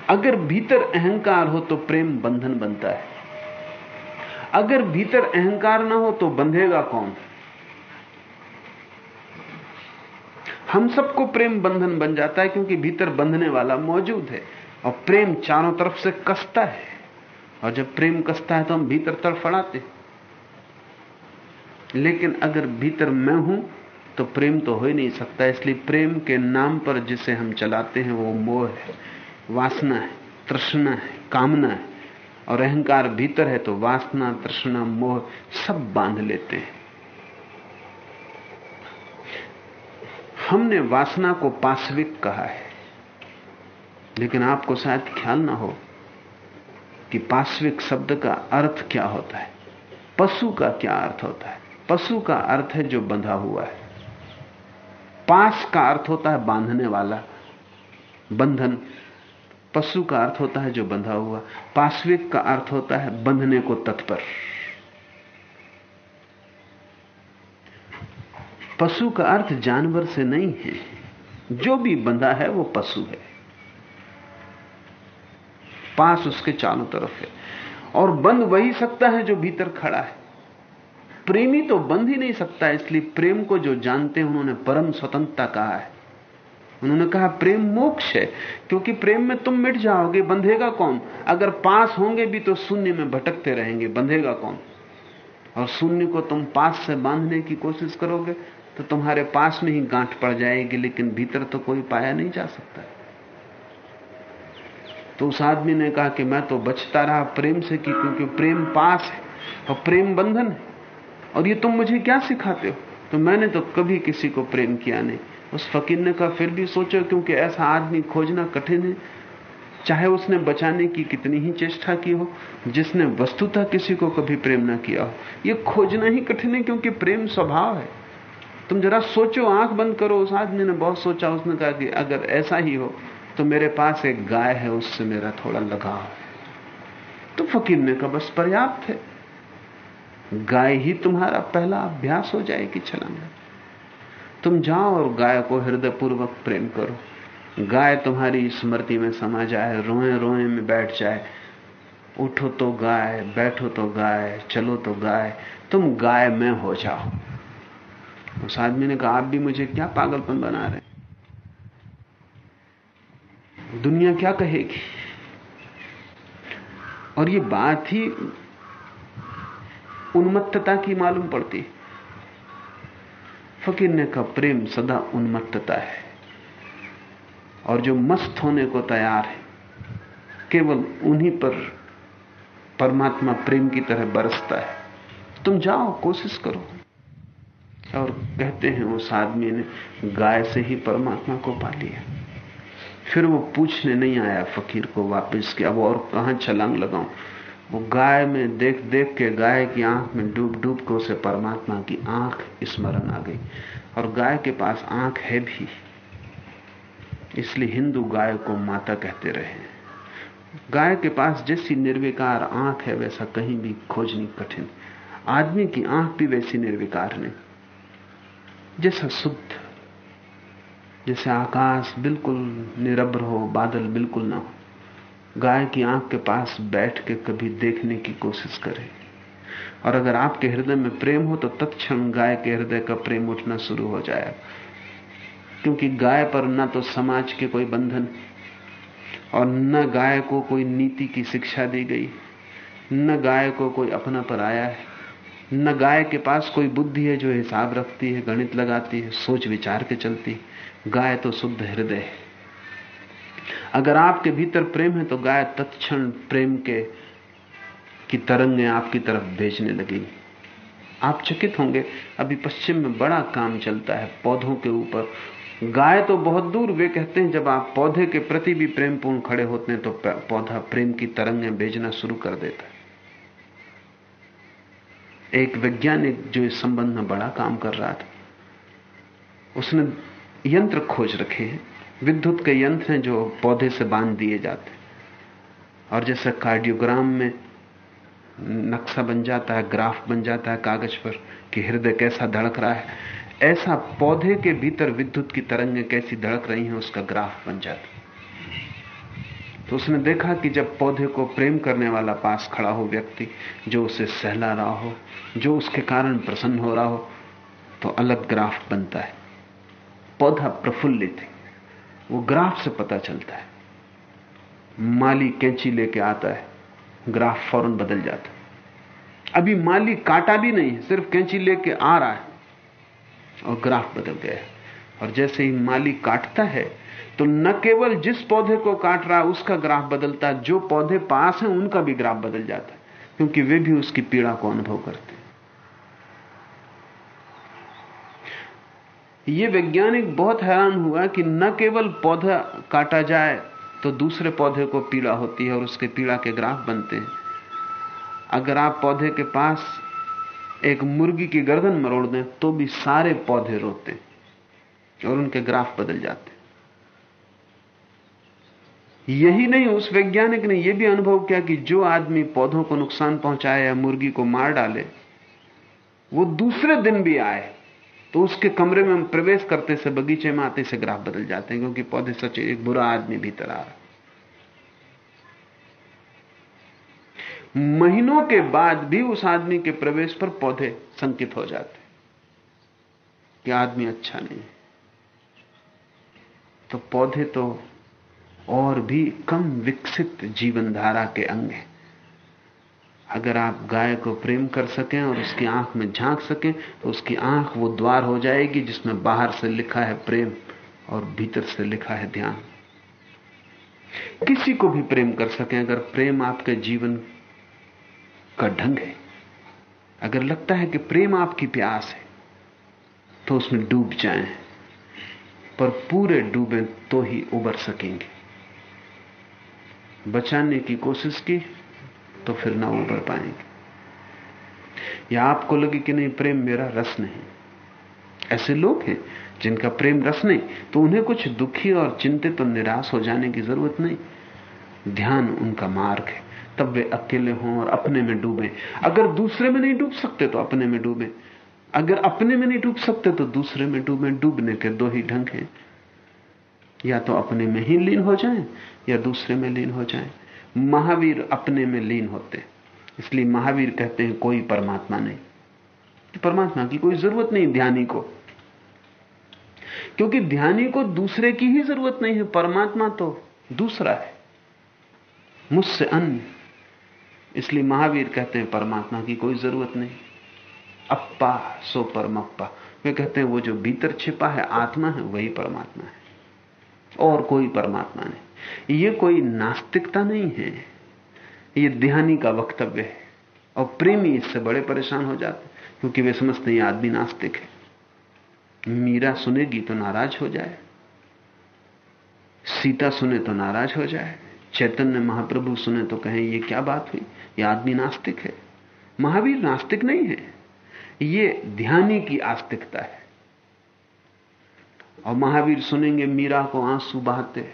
अगर भीतर अहंकार हो तो प्रेम बंधन बनता है। अगर भीतर अहंकार ना हो तो बंधेगा कौन? हम सबको प्रेम बंधन बन जाता है क्योंकि भीतर बंधने वाला मौजूद है। और प्रेम चारों तरफ़ से कसता है। और जब प्रेम कसता है तो हम भीतर तड़फड़ाते लेकिन अगर भीतर मैं हूँ तो प्रेम तो हो ही नहीं सकता। इसलिए प्रेम के नाम पर जिसे हम चलाते हैं, वो मोह है, वासना है, तृष्णा है, कामना है। और अहंकार भीतर है तो वासना, तृष्णा, मोह सब बाँध लेते हैं। हमने वासना को पाश्विक कहा है। लेकिन आपको शायद ख्याल ना हो कि पाश्विक शब्द का अर्थ क्या होता है। पशु का क्या अर्थ होता है? पशु का अर्थ है जो बंधा हुआ है। पास का अर्थ होता है बांधने वाला। बंधन। पशु का अर्थ होता है जो बंधा हुआ। पाश्विक का अर्थ होता है बंधने को तत्पर। पशु का अर्थ जानवर से नहीं है। जो भी बंधा है, वो पशु है। पास उसके चारों तरफ़ है। और बंद वही सकता है जो भीतर खड़ा है। प्रेमी तो बंध ही नहीं सकता, इसलिए प्रेम को जो जानते हैं, उन्होंने परम स्वतंत्रता कहा है। उन्होंने कहा, प्रेम मोक्ष है, क्योंकि प्रेम में तुम मिट जाओगे, बंधेगा कौन? अगर पास होंगे भी तो शून्य में भटकते रहेंगे, बंधेगा कौन? और शून्य को तुम पास से बांधने की कोशिश करोगे तो तुम्हारे पास में ही गांठ पड़ जाएगी, लेकिन भीतर तो कोई पाया नहीं जा सकता। तो उस आदमी ने कहा कि मैं तो बचता रहा प्रेम से, कि क्योंकि प्रेम पास है और प्रेम बंधन है, और ये तुम मुझे क्या सिखाते हो? तो मैंने तो कभी किसी को प्रेम किया नहीं। उस फकीर ने कहा, फिर भी सोचो, क्योंकि ऐसा आदमी खोजना कठिन है। चाहे उसने बचाने की कितनी ही चेष्टा की हो, जिसने वस्तुतः किसी को कभी प्रेम ना किया हो यह खोजना ही कठिन है, क्योंकि प्रेम स्वभाव है। तुम जरा सोचो, आँख बंद करो। उस आदमी ने बहुत सोचा, उसने कहा कि अगर ऐसा ही हो तो मेरे पास एक गाय है, उससे मेरा थोड़ा लगाव। तो फकीर ने कहा, बस पर्याप्त है। गाय ही तुम्हारा पहला अभ्यास हो जाएगी, छलांग तुम जाओ और गाय को हृदय पूर्वक प्रेम करो। गाय तुम्हारी स्मृति में समा जाए, रोए रोए में बैठ जाए। उठो तो गाय, बैठो तो गाय, चलो तो गाय। तुम गाय में हो जाओ। उस आदमी ने कहा, आप भी मुझे क्या पागलपन बना रहे दुनिया क्या कहेगी? और ये बात ही उन्मत्तता की मालूम पड़ती फकीर ने कहा प्रेम सदा उन्मत्तता है। और जो मस्त होने को तैयार है, केवल उन्हीं पर परमात्मा प्रेम की तरह बरसता है। तुम जाओ, कोशिश करो। और कहते हैं उस आदमी ने गाय से ही परमात्मा को पा लिया। फिर वो पूछने नहीं आया फकीर को वापस कि अब और कहाँ छलांग लगाऊँ? वो गाय में देख देख के गाय की आँख में डूब डूब के उसे परमात्मा की आँख स्मरण आ गई। और गाय के पास आँख है भी। इसलिए हिंदू गाय को माता कहते रहे गाय के पास जैसी निर्विकार आँख है, वैसा कहीं भी खोजनी कठिन। आदमी की आँख भी वैसी निर्विकार नहीं। जैसा शुद्ध, जैसे आकाश बिल्कुल निरभ्र हो, बादल बिल्कुल ना हो, गाय की आँख के पास बैठ के कभी देखने की कोशिश करें। और अगर आपके हृदय में प्रेम हो तो तत्क्षण गाय के हृदय का प्रेम उठना शुरू हो जाएगा। क्योंकि गाय पर न तो समाज के कोई बंधन, और न गाय को कोई नीति की शिक्षा दी गई, न गाय को कोई अपना पर आया है। न गाय के पास कोई बुद्धि है जो हिसाब रखती है, गणित लगाती है, सोच विचार के चलती गाय तो शुद्ध हृदय है। अगर आपके भीतर प्रेम है तो गाय तत्क्षण प्रेम के की तरंगें आपकी तरफ़ भेजने लगेगी आप चकित होंगे। अभी पश्चिम में बड़ा काम चलता है पौधों के ऊपर। गाय तो बहुत दूर वे कहते हैं, जब आप पौधे के प्रति भी प्रेमपूर्ण खड़े होते हैं तो पौधा प्रेम की तरंगें भेजना शुरू कर देता है। एक वैज्ञानिक जो इस संबंध में बड़ा काम कर रहा था, उसने यंत्र खोज रखे हैं। विद्युत के यंत्र हैं जो पौधे से बाँध दिए जाते और जैसे कार्डियोग्राम में नक्शा बन जाता है, ग्राफ बन जाता है कागज़ पर कि हृदय कैसा धड़क रहा है, ऐसा पौधे के भीतर विद्युत की तरंगें कैसी धड़क रही हैं, उसका ग्राफ बन जाता तो उसने देखा कि जब पौधे को प्रेम करने वाला पास खड़ा हो व्यक्ति, जो उसे सहला रहा हो, जो उसके कारण प्रसन्न हो रहा हो तो अलग ग्राफ बनता है। पौधा प्रफुल्लित है। वो ग्राफ से पता चलता है। माली कैंची लेके आता है। ग्राफ फ़ौरन बदल जाता है। अभी माली काटा भी नहीं है, सिर्फ़ कैंची लेके आ रहा है। और ग्राफ बदल गया है। और जैसे ही माली काटता है तो न केवल जिस पौधे को काट रहा है, उसका ग्राफ बदलता है, जो पौधे पास हैं, उनका भी ग्राफ बदल जाता है, क्योंकि वे भी उसकी पीड़ा को अनुभव करते हैं। ये वैज्ञानिक बहुत हैरान हुआ कि न केवल पौधा काटा जाए तो दूसरे पौधे को पीड़ा होती है और उसके पीड़ा के ग्राफ बनते हैं। अगर आप पौधे के पास एक मुर्गी की गर्दन मरोड़ दें तो भी सारे पौधे रोते और उनके ग्राफ बदल जाते यही नहीं, उस वैज्ञानिक ने यह भी अनुभव किया कि जो आदमी पौधों को नुकसान पहुँचाए या मुर्गी को मार डाले, वो दूसरे दिन भी आए तो उसके कमरे में हम प्रवेश करते से बगीचे में आते से ग्राफ बदल जाते हैं, क्योंकि पौधे सच एक बुरा आदमी भीतर आ रहा महीनों के बाद भी उस आदमी के प्रवेश पर पौधे संकित हो जाते कि आदमी अच्छा नहीं तो पौधे तो और भी कम विकसित जीवनधारा के अंग हैं। अगर आप गाय को प्रेम कर सकें और उसकी आँख में झाँक सकें तो उसकी आँख वो द्वार हो जाएगी जिसमें बाहर से लिखा है प्रेम और भीतर से लिखा है ध्यान। किसी को भी प्रेम कर सकें, अगर प्रेम आपके जीवन का ढंग है। अगर लगता है कि प्रेम आपकी प्यास है तो उसमें डूब जाएँ, पर पूरे डूबे तो ही उबर सकेंगे। बचाने की कोशिश की तो फिर ना उबर पाएँगे। या आपको लगे कि नहीं, प्रेम मेरा रस नहीं। ऐसे लोग हैं जिनका प्रेम रस नहीं तो उन्हें कुछ दुखी और चिंतित और निराश हो जाने की ज़रूरत नहीं। ध्यान उनका मार्ग है। तब वे अकेले हों और अपने में डूबे। अगर दूसरे में नहीं डूब सकते तो अपने में डूबे। अगर अपने में नहीं डूब सकते तो दूसरे में डूबे। डूबने के दो ही ढंग हैं। या तो अपने में ही लीन हो जाएँ, या दूसरे में लीन हो जाएँ। महावीर अपने में लीन होते इसलिए महावीर कहते हैं, कोई परमात्मा नहीं। परमात्मा की कोई ज़रूरत नहीं ध्यानी को। क्योंकि ध्यानी को दूसरे की ही ज़रूरत नहीं है। परमात्मा तो दूसरा है, मुझसे अन्य। इसलिए महावीर कहते हैं, परमात्मा की कोई ज़रूरत नहीं। अप्पा सो परमप्पा। वे कहते हैं, वो जो भीतर छिपा है, आत्मा है, वही परमात्मा है। और कोई परमात्मा नहीं। ये कोई नास्तिकता नहीं है। ये ध्यानी का वक्तव्य है। और प्रेमी इससे बड़े परेशान हो जाते क्योंकि वे समझते हैं आदमी नास्तिक है। मीरा सुनेगी तो नाराज़ हो जाए। सीता सुने तो नाराज़ हो जाए। चैतन्य महाप्रभु सुने तो कहें, ये क्या बात हुई? ये आदमी नास्तिक है। महावीर नास्तिक नहीं है। ये ध्यानी की आस्तिकता है। और महावीर सुनेंगे, मीरा को आँसू बहाते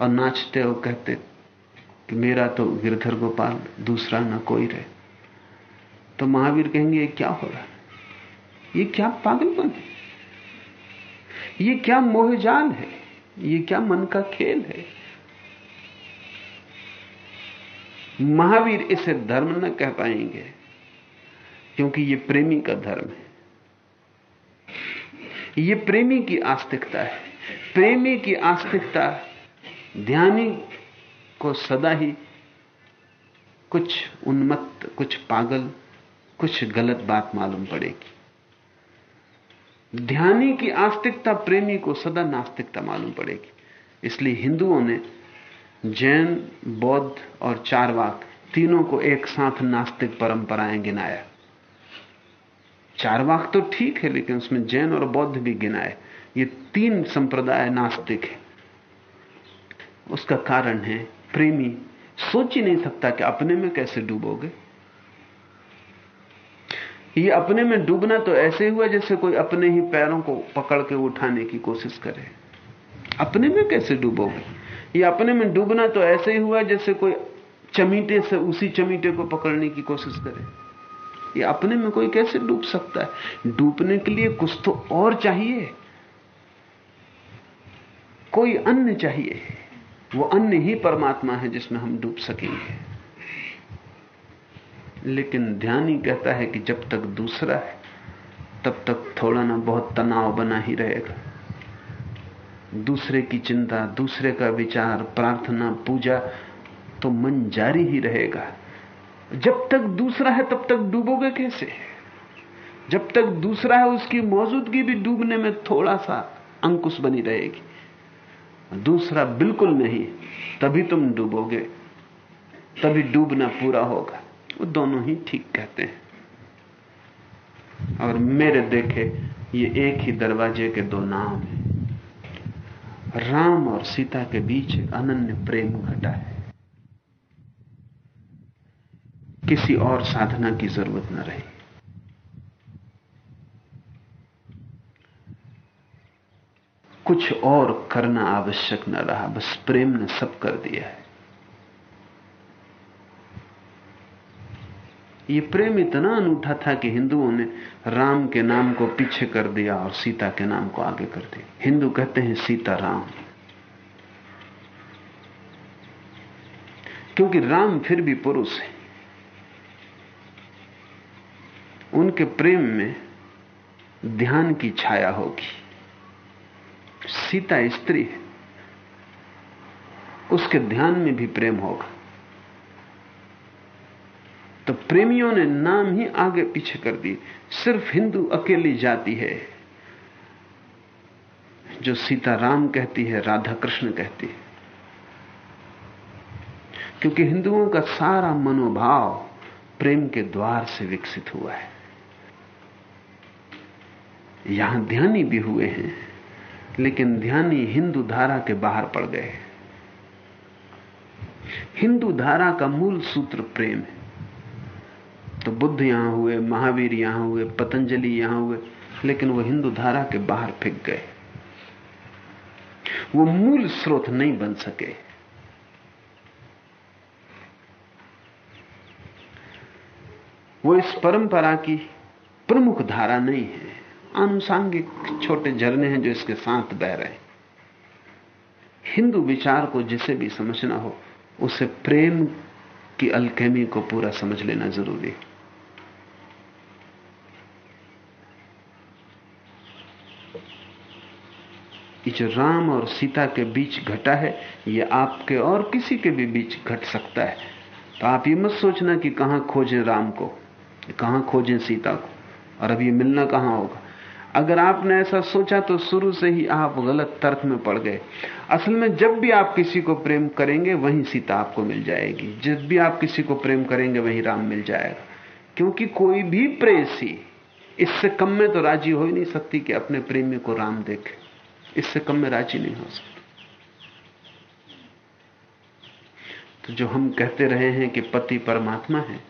और नाचते और कहते कि मेरा तो गिरधर गोपाल, दूसरा ना कोई रहे। तो महावीर कहेंगे, ये क्या हो रहा है? ये क्या पागलपन है? ये क्या मोहजाल है? ये क्या मन का खेल है? महावीर इसे धर्म न कह पाएँगे, क्योंकि ये प्रेमी का धर्म है। ये प्रेमी की आस्तिकता है। प्रेमी की आस्तिकता ध्यानी को सदा ही कुछ उन्मत्त, कुछ पागल, कुछ गलत बात मालूम पड़ेगी। ध्यानी की आस्तिकता प्रेमी को सदा नास्तिकता मालूम पड़ेगी। इसलिए हिंदुओं ने जैन, बौद्ध और चारवाक तीनों को एक साथ नास्तिक परंपराएँ गिनाया। चारवाक तो ठीक है, लेकिन उसमें जैन और बौद्ध भी गिनाए ये तीन संप्रदाय नास्तिक है। उसका कारण है प्रेमी। सोच ही नहीं सकता कि अपने में कैसे डूबोगे। ये अपने में डूबना तो ऐसे हुआ जैसे कोई अपने ही पैरों को पकड़ के उठाने की कोशिश करे। अपने में कैसे डूबोगे? ये अपने में डूबना तो ऐसे ही हुआ जैसे कोई चमीटे से, उसी चमीटे को पकड़ने की कोशिश करे। ये अपने में कोई कैसे डूब सकता है? डूबने के लिए कुछ तो और चाहिए। कोई अन्य चाहिए। वो अन्य ही परमात्मा है जिसमें हम डूब सकेंगे। लेकिन ध्यान ही कहता है कि जब तक दूसरा है, तब तक थोड़ा ना बहुत तनाव बना ही रहेगा। दूसरे की चिंता, दूसरे का विचार, प्रार्थना, पूजा तो मन जारी ही रहेगा। जब तक दूसरा है, तब तक डूबोगे कैसे? जब तक दूसरा है, उसकी मौजूदगी भी डूबने में थोड़ा सा अंकुश बनी रहेगी। दूसरा बिल्कुल नहीं, तभी तुम डूबोगे, तभी डूबना पूरा होगा। वो दोनों ही ठीक कहते हैं। और मेरे देखे, ये एक ही दरवाजे के दो नाम हैं। राम और सीता के बीच अनन्य प्रेम घटा है। किसी और साधना की ज़रूरत न रही। कुछ और करना आवश्यक न रहा, बस प्रेम ने सब कर दिया है। ये प्रेम इतना अनूठा था कि हिंदुओं ने राम के नाम को पीछे कर दिया और सीता के नाम को आगे कर दिया। हिंदू कहते हैं सीता राम। क्योंकि राम फिर भी पुरुष है। उनके प्रेम में ध्यान की छाया होगी। सीता स्त्री है। उसके ध्यान में भी प्रेम होगा। तो प्रेमियों ने नाम ही आगे पीछे कर दिए। सिर्फ़ हिंदू अकेली जाति है। जो सीता राम कहती है राधा कृष्ण कहती है। क्योंकि हिंदुओं का सारा मनोभाव प्रेम के द्वार से विकसित हुआ है। यहाँ ध्यानी भी हुए हैं, लेकिन ध्यानी हिंदू धारा के बाहर पड़ गए हिंदू धारा का मूल सूत्र प्रेम है। तो बुद्ध यहाँ हुए, महावीर यहाँ हुए, पतंजलि यहाँ हुए, लेकिन वो हिंदू धारा के बाहर फेंक गए। वो मूल स्रोत नहीं बन सके। वो इस परंपरा की प्रमुख धारा नहीं है। आनुषांगिक छोटे झरने हैं जो इसके साथ बह रहे हैं। हिंदू विचार को जिसे भी समझना हो, उसे प्रेम की अलकेमी को पूरा समझ लेना ज़रूरी है। जो राम और सीता के बीच घटा है, ये आपके और किसी के भी बीच घट सकता है। तो आप ये मत सोचना कि कहाँ खोजें राम को, कहाँ खोजें सीता को, और अब ये मिलना कहाँ होगा। अगर आपने ऐसा सोचा तो शुरू से ही आप गलत तर्क में पड़ गए। असल में जब भी आप किसी को प्रेम करेंगे, वहीं सीता आपको मिल जाएगी। जब भी आप किसी को प्रेम करेंगे, वहीं राम मिल जाएगा। क्योंकि कोई भी प्रेसी, इससे कम में तो राज़ी हो ही नहीं सकती कि अपने प्रेमी को राम देखे। इससे कम में राज़ी नहीं हो सकती। तो जो हम कहते रहे हैं कि पति परमात्मा है,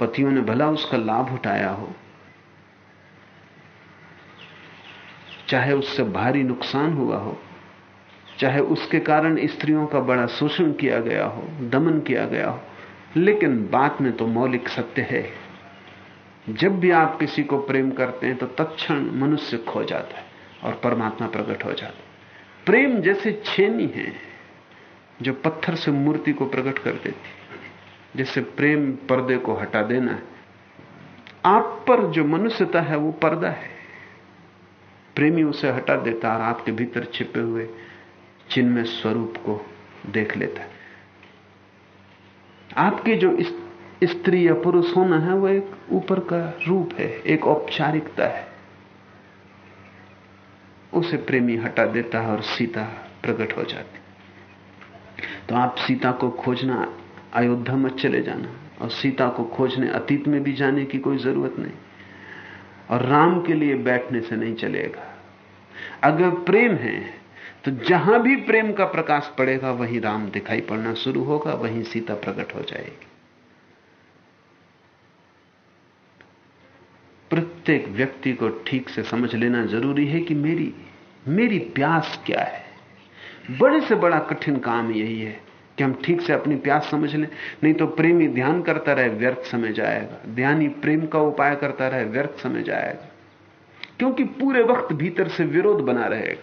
पतियों ने भला उसका लाभ उठाया हो। चाहे उससे भारी नुकसान हुआ हो, चाहे उसके कारण स्त्रियों का बड़ा शोषण किया गया हो, दमन किया गया हो, लेकिन बात में तो मौलिक सत्य है। जब भी आप किसी को प्रेम करते हैं तो तत्क्षण मनुष्य खो जाता है और परमात्मा प्रकट हो जाता है। प्रेम जैसे छेनी है, जो पत्थर से मूर्ति को प्रकट कर देती जैसे प्रेम पर्दे को हटा देना है। आप पर जो मनुष्यता है, वो पर्दा है। प्रेमी उसे हटा देता और आपके भीतर छिपे हुए चिन्मय स्वरूप को देख लेता है। आपके जो स्त्री या पुरुष होना है, वो एक ऊपर का रूप है, एक औपचारिकता है। उसे प्रेमी हटा देता है और सीता प्रकट हो जाती। तो आप सीता को खोजना, अयोध्या मत चले जाना, और सीता को खोजने, अतीत में भी जाने की कोई ज़रूरत नहीं। और राम के लिए बैठने से नहीं चलेगा। अगर प्रेम है तो जहाँ भी प्रेम का प्रकाश पड़ेगा, वहीं राम दिखाई पड़ना शुरू होगा, वहीं सीता प्रकट हो जाएगी। प्रत्येक व्यक्ति को ठीक से समझ लेना ज़रूरी है कि मेरी मेरी प्यास क्या है। बड़े से बड़ा कठिन काम यही है कि हम ठीक से अपनी प्यास समझ लें। नहीं तो प्रेमी ध्यान करता रहे, व्यर्थ समय जाएगा ध्यानी प्रेम का उपाय करता रहे, व्यर्थ समय जाएगा क्योंकि पूरे वक्त भीतर से विरोध बना रहेगा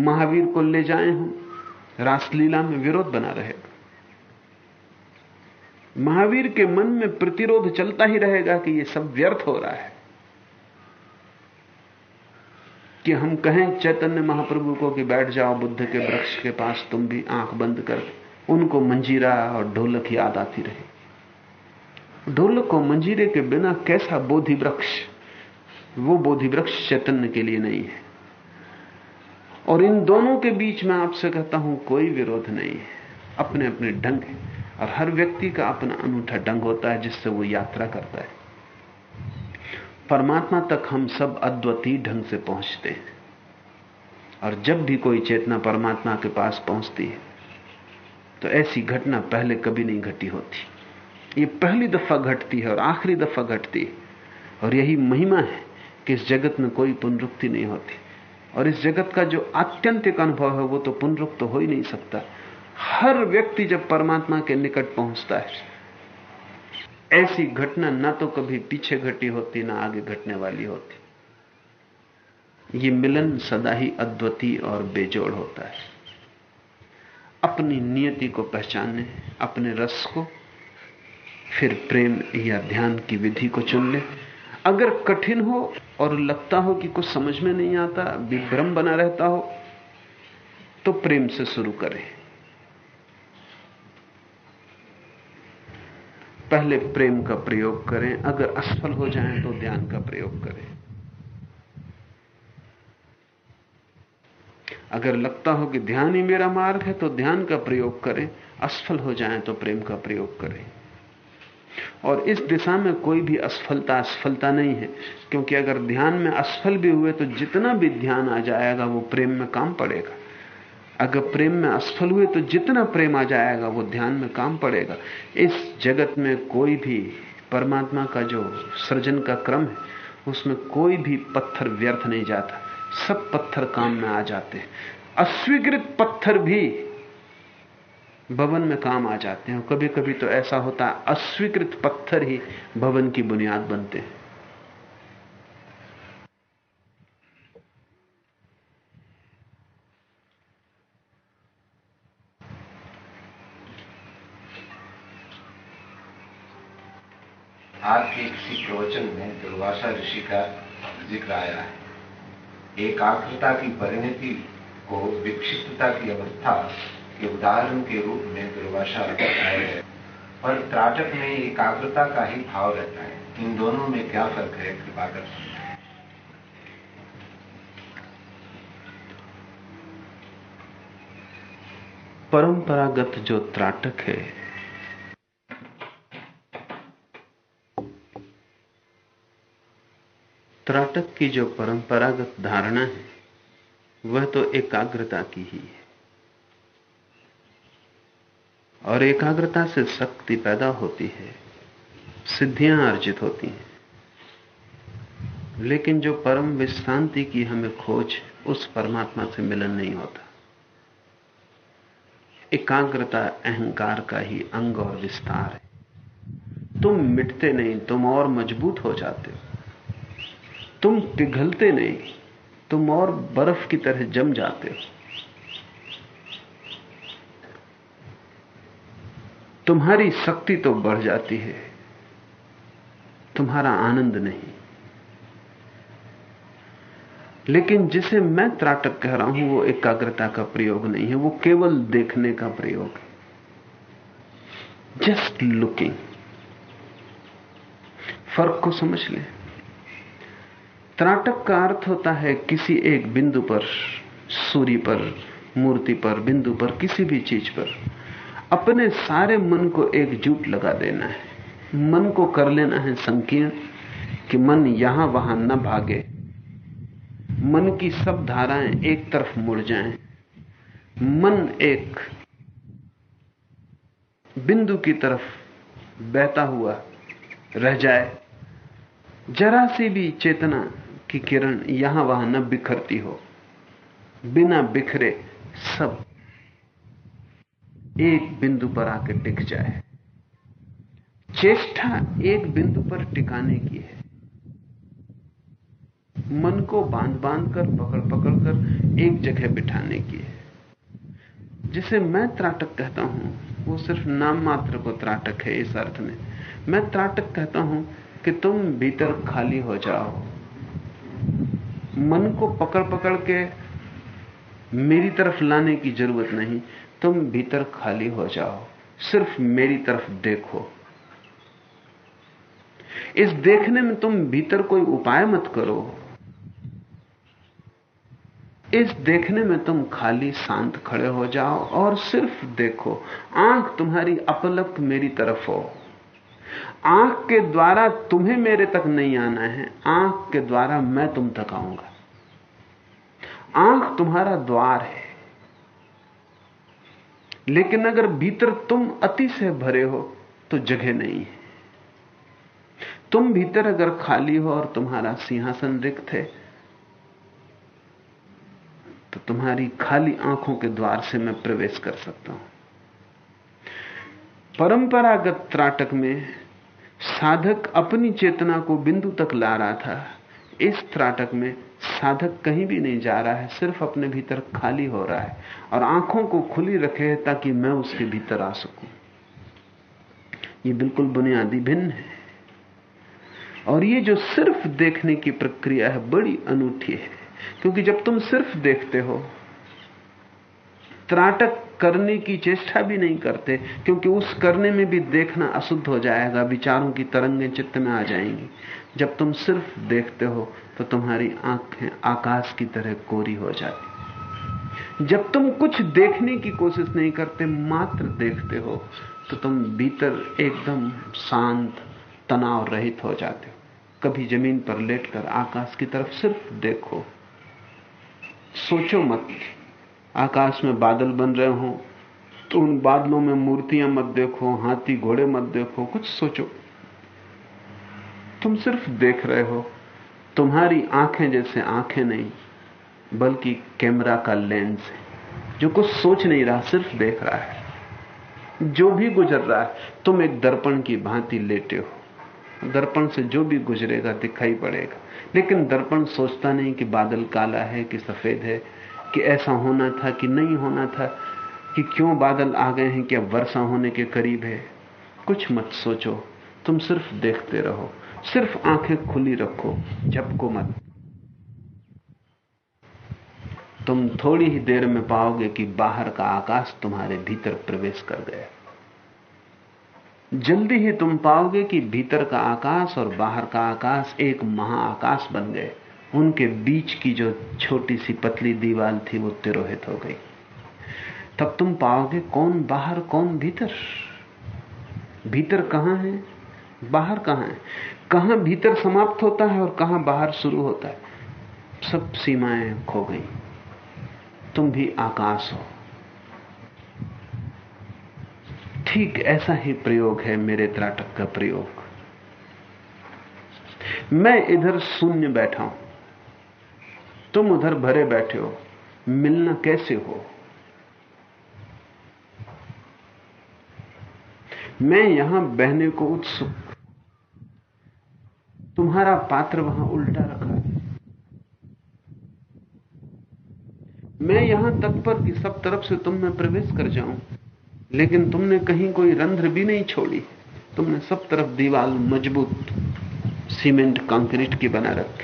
महावीर को ले जाए हम। रासलीला में विरोध बना रहेगा महावीर के मन में प्रतिरोध चलता ही रहेगा कि यह सब व्यर्थ हो रहा है। कि हम कहें चैतन्य महाप्रभु को कि बैठ जाओ बुद्ध के वृक्ष के पास, तुम भी आँख बंद कर। उनको मंजीरा और ढोलक याद आती रहे। ढोलक को मंजीरे के बिना कैसा बोधि वृक्ष? वो बोधि वृक्ष चैतन्य के लिए नहीं है। और इन दोनों के बीच में आपसे कहता हूँ, कोई विरोध नहीं है। अपने अपने ढंग है। और हर व्यक्ति का अपना अनूठा ढंग होता है जिससे वो यात्रा करता है। परमात्मा तक हम सब अद्वितीय ढंग से पहुँचते हैं। और जब भी कोई चेतना परमात्मा के पास पहुँचती है तो ऐसी घटना पहले कभी नहीं घटी होती। ये पहली दफ़ा घटती है और आखिरी दफ़ा घटती है। और यही महिमा है कि इस जगत में कोई पुनरुक्ति नहीं होती। और इस जगत का जो आत्यंतिक अनुभव है, वो तो पुनरुक्त हो ही नहीं सकता। हर व्यक्ति जब परमात्मा के निकट पहुँचता है, ऐसी घटना ना तो कभी पीछे घटी होती, ना आगे घटने वाली होती। ये मिलन सदा ही अद्वितीय और बेजोड़ होता है। अपनी नियति को पहचानने अपने रस को, फिर प्रेम या ध्यान की विधि को चुन ले। अगर कठिन हो और लगता हो कि कुछ समझ में नहीं आता, विभ्रम बना रहता हो तो प्रेम से शुरू करें। पहले प्रेम का प्रयोग करें। अगर असफल हो जाए तो ध्यान का प्रयोग करें। अगर लगता हो कि ध्यान ही मेरा मार्ग है तो ध्यान का प्रयोग करें। असफल हो जाएँ तो प्रेम का प्रयोग करें। और इस दिशा में कोई भी असफलता असफलता नहीं है। क्योंकि अगर ध्यान में असफल भी हुए तो जितना भी ध्यान आ जाएगा, वो प्रेम में काम पड़ेगा। अगर प्रेम में असफल हुए तो जितना प्रेम आ जाएगा, वो ध्यान में काम पड़ेगा। इस जगत में कोई भी परमात्मा का जो सृजन का क्रम है, उसमें कोई भी पत्थर व्यर्थ नहीं जाता। सब पत्थर काम में आ जाते हैं। अस्वीकृत पत्थर भी भवन में काम आ जाते हैं। कभी कभी तो ऐसा होता है, अस्वीकृत पत्थर ही भवन की बुनियाद बनते हैं। आज के किसी प्रवचन में दुर्वासा ऋषि का ज़िक्र आया है। एकाग्रता की परिणति को विक्षिप्तता की अवस्था के उदाहरण के रूप में दुर्भाषा आए है। पर त्राटक में एकाग्रता का ही भाव रहता है। इन दोनों में क्या फ़र्क है, कृपा कर परंपरागत जो त्राटक है, त्राटक की जो परंपरागत धारणा है, वह तो एकाग्रता की ही है। और एकाग्रता से शक्ति पैदा होती है। सिद्धियाँ अर्जित होती हैं। लेकिन जो परम विश्रांति की हमें खोज, उस परमात्मा से मिलन नहीं होता। एकाग्रता अहंकार का ही अंग और विस्तार है। तुम मिटते नहीं, तुम और मज़बूत हो जाते हो। तुम पिघलते नहीं, तुम और बर्फ़ की तरह जम जाते हो। तुम्हारी शक्ति तो बढ़ जाती है। तुम्हारा आनंद नहीं। लेकिन जिसे मैं त्राटक कह रहा हूँ, वो एकाग्रता का प्रयोग नहीं है, वो केवल देखने का प्रयोग है। जस्ट लुकिंग फ़र्क को समझ लें। त्राटक का अर्थ होता है किसी एक बिंदु पर, सूर्य पर, मूर्ति पर, बिंदु पर, किसी भी चीज़ पर। अपने सारे मन को एकजुट लगा देना है। मन को कर लेना है संकीर्ण कि मन यहाँ वहाँ न भागे। मन की सब धाराएँ एक तरफ़ मुड़ जाएँ। मन एक बिंदु की तरफ़ बहता हुआ रह जाए। जरा सी भी चेतना की किरण यहाँ वहाँ न बिखरती हो। बिना बिखरे सब एक बिंदु पर आकर टिक जाए। चेष्टा एक बिंदु पर टिकाने की है। मन को बाँध बाँध कर, पकड़ पकड़ कर एक जगह बिठाने की है। जिसे मैं त्राटक कहता हूँ, वो सिर्फ़ नाम मात्र को त्राटक है इस अर्थ में। मैं त्राटक कहता हूँ कि तुम भीतर खाली हो जाओ। मन को पकड़ पकड़ के मेरी तरफ़ लाने की ज़रूरत नहीं, तुम भीतर खाली हो जाओ। सिर्फ़ मेरी तरफ़ देखो। इस देखने में तुम भीतर कोई उपाय मत करो। इस देखने में तुम खाली शांत खड़े हो जाओ और सिर्फ़ देखो, आँख तुम्हारी अपलक मेरी तरफ़ हो। आँख के द्वारा तुम्हें मेरे तक नहीं आना है, आँख के द्वारा मैं तुम तक आऊँगा। आँख तुम्हारा द्वार है। लेकिन अगर भीतर तुम अति से भरे हो तो जगह नहीं है। तुम भीतर अगर खाली हो और तुम्हारा सिंहासन रिक्त है तो तुम्हारी खाली आँखों के द्वार से मैं प्रवेश कर सकता हूँ। परंपरागत त्राटक में साधक अपनी चेतना को बिंदु तक ला रहा था। इस त्राटक में साधक कहीं भी नहीं जा रहा है, सिर्फ़ अपने भीतर खाली हो रहा है और आँखों को खुली रखे है ताकि मैं उसके भीतर आ सकूँ। ये बिल्कुल बुनियादी भिन्न है। और ये जो सिर्फ़ देखने की प्रक्रिया है, बड़ी अनूठी है। क्योंकि जब तुम सिर्फ़ देखते हो, त्राटक करने की चेष्टा भी नहीं करते, क्योंकि उस करने में भी देखना अशुद्ध हो जाएगा, विचारों की तरंगें चित्त में आ जाएँगी। जब तुम सिर्फ़ देखते हो तो तुम्हारी आँखें आकाश की तरह कोरी हो जाती। जब तुम कुछ देखने की कोशिश नहीं करते, मात्र देखते हो तो तुम भीतर एकदम शांत तनाव रहित हो जाते हो। कभी ज़मीन पर लेटकर आकाश की तरफ़ सिर्फ़ देखो। सोचो मत। आकाश में बादल बन रहे हो तो उन बादलों में मूर्तियाँ मत देखो, हाथी घोड़े मत देखो, कुछ सोचो। तुम सिर्फ़ देख रहे हो, तुम्हारी आँखें जैसे आँखें नहीं, बल्कि कैमरा का लेंस है, जो कुछ सोच नहीं रहा, सिर्फ़ देख रहा है। जो भी गुजर रहा है, तुम एक दर्पण की भांति लेटे हो। दर्पण से जो भी गुजरेगा, दिखाई पड़ेगा। लेकिन दर्पण सोचता नहीं कि बादल काला है कि सफ़ेद है कि ऐसा होना था कि नहीं होना था कि क्यों बादल आ गए हैं कि अब वर्षा होने के करीब है। कुछ मत सोचो, तुम सिर्फ़ देखते रहो, सिर्फ़ आँखें खुली रखो, झपको मत। तुम थोड़ी ही देर में पाओगे कि बाहर का आकाश तुम्हारे भीतर प्रवेश कर गया। जल्दी ही तुम पाओगे कि भीतर का आकाश और बाहर का आकाश एक महाआकाश बन गए। उनके बीच की जो छोटी सी पतली दीवार थी, वो तिरोहित हो गई। तब तुम पाओगे कौन बाहर, कौन भीतर? भीतर कहाँ है? बाहर कहाँ है? कहाँ भीतर समाप्त होता है और कहाँ बाहर शुरू होता है? सब सीमाएँ खो गई। तुम भी आकाश हो। ठीक ऐसा ही प्रयोग है मेरे त्राटक का प्रयोग। मैं इधर शून्य बैठा हूँ। तुम उधर भरे बैठे हो। मिलना कैसे हो? मैं यहाँ बहने को उत्सुक। तुम्हारा पात्र वहाँ उल्टा रखा है। मैं यहाँ तत्पर कि सब तरफ़ से तुम में प्रवेश कर जाऊँ, लेकिन तुमने कहीं कोई रंध्र भी नहीं छोड़ी। तुमने सब तरफ़ दीवार मज़बूत सीमेंट कंक्रीट की बना रखी।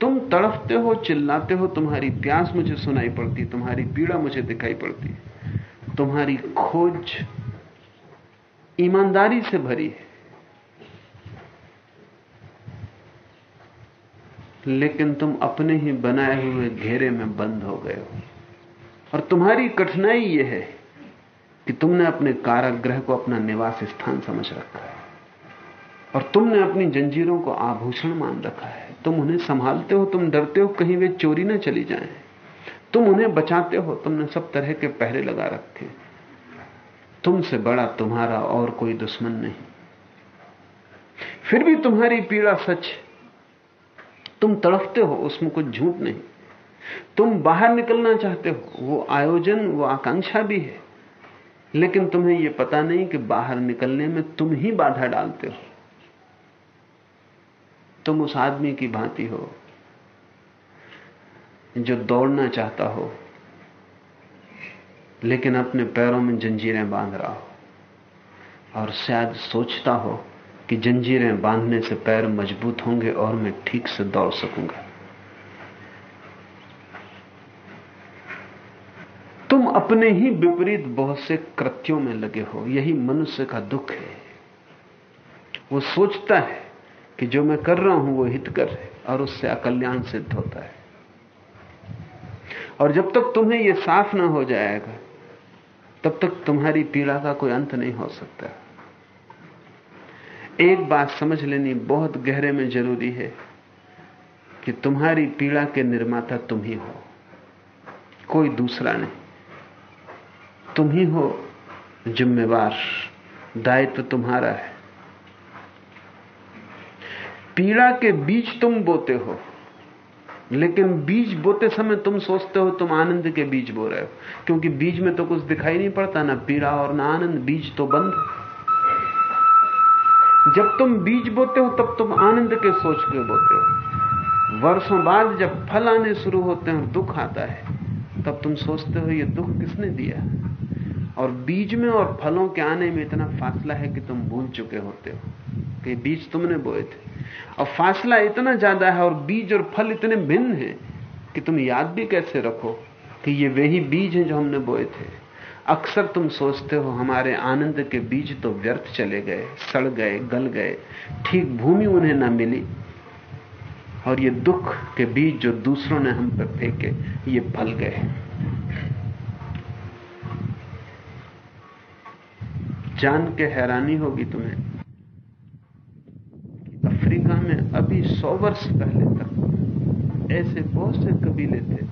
तुम तड़फते हो, चिल्लाते हो, तुम्हारी प्यास मुझे सुनाई पड़ती, तुम्हारी पीड़ा मुझे दिखाई पड़ती। तुम्हारी खोज ईमानदारी से भरी है। लेकिन तुम अपने ही बनाए हुए घेरे में बंद हो गए हो। और तुम्हारी कठिनाई यह है कि तुमने अपने कारागृह को अपना निवास स्थान समझ रखा है। और तुमने अपनी जंजीरों को आभूषण मान रखा है। तुम उन्हें संभालते हो, तुम डरते हो, कहीं वे चोरी ना चली जाएँ। तुम उन्हें बचाते हो, तुमने सब तरह के पहरे लगा रखे। तुमसे बड़ा तुम्हारा और कोई दुश्मन नहीं। फिर भी तुम्हारी पीड़ा सच तुम तड़फते हो, उसमें कुछ झूठ नहीं। तुम बाहर निकलना चाहते हो, वो आयोजन, वो आकांक्षा भी है। लेकिन तुम्हें यह पता नहीं कि बाहर निकलने में तुम ही बाधा डालते हो। तुम उस आदमी की भांति हो, जो दौड़ना चाहता हो, लेकिन अपने पैरों में जंजीरें बाँध रहा हो, और शायद सोचता हो कि जंजीरें बांधने से पैर मज़बूत होंगे और मैं ठीक से दौड़ सकूँगा। तुम अपने ही विपरीत बहुत से कृत्यों में लगे हो, यही मनुष्य का दुख है। वो सोचता है कि जो मैं कर रहा हूँ वो हितकर है और उससे अकल्याण सिद्ध होता है। और जब तक तुम्हें यह साफ़ ना हो जाएगा, तब तक तुम्हारी पीड़ा का कोई अंत नहीं हो सकता। एक बात समझ लेनी बहुत गहरे में ज़रूरी है कि तुम्हारी पीड़ा के निर्माता तुम ही हो, कोई दूसरा नहीं। तुम ही हो जिम्मेवार, दायित्व तुम्हारा है। पीड़ा के बीज तुम बोते हो। लेकिन बीज बोते समय तुम सोचते हो तुम आनंद के बीज बो रहे हो। क्योंकि बीज में तो कुछ दिखाई नहीं पड़ता, ना पीड़ा और ना आनंद, बीज तो बंद जब तुम बीज बोते हो, तब तुम आनंद के सोच के बोते हो। वर्षों बाद जब फल आने शुरू होते हैं, दुख आता है, तब तुम सोचते हो, ये दुख किसने दिया? और बीज में और फलों के आने में इतना फासला है कि तुम भूल चुके होते हो, कि बीज तुमने बोए थे। और फासला इतना ज़्यादा है और बीज और फल इतने भिन्न हैं कि तुम याद भी कैसे रखो कि ये वही बीज हैं जो हमने बोए थे। अक्सर तुम सोचते हो हमारे आनंद के बीज तो व्यर्थ चले गए, सड़ गए, गल गए, ठीक भूमि उन्हें ना मिली। और ये दुख के बीज जो दूसरों ने हम पर फेंके, ये फल गए। जान के हैरानी होगी तुम्हें अफ्रीका में अभी सौ वर्ष पहले तक। ऐसे बहुत से कबीले थे,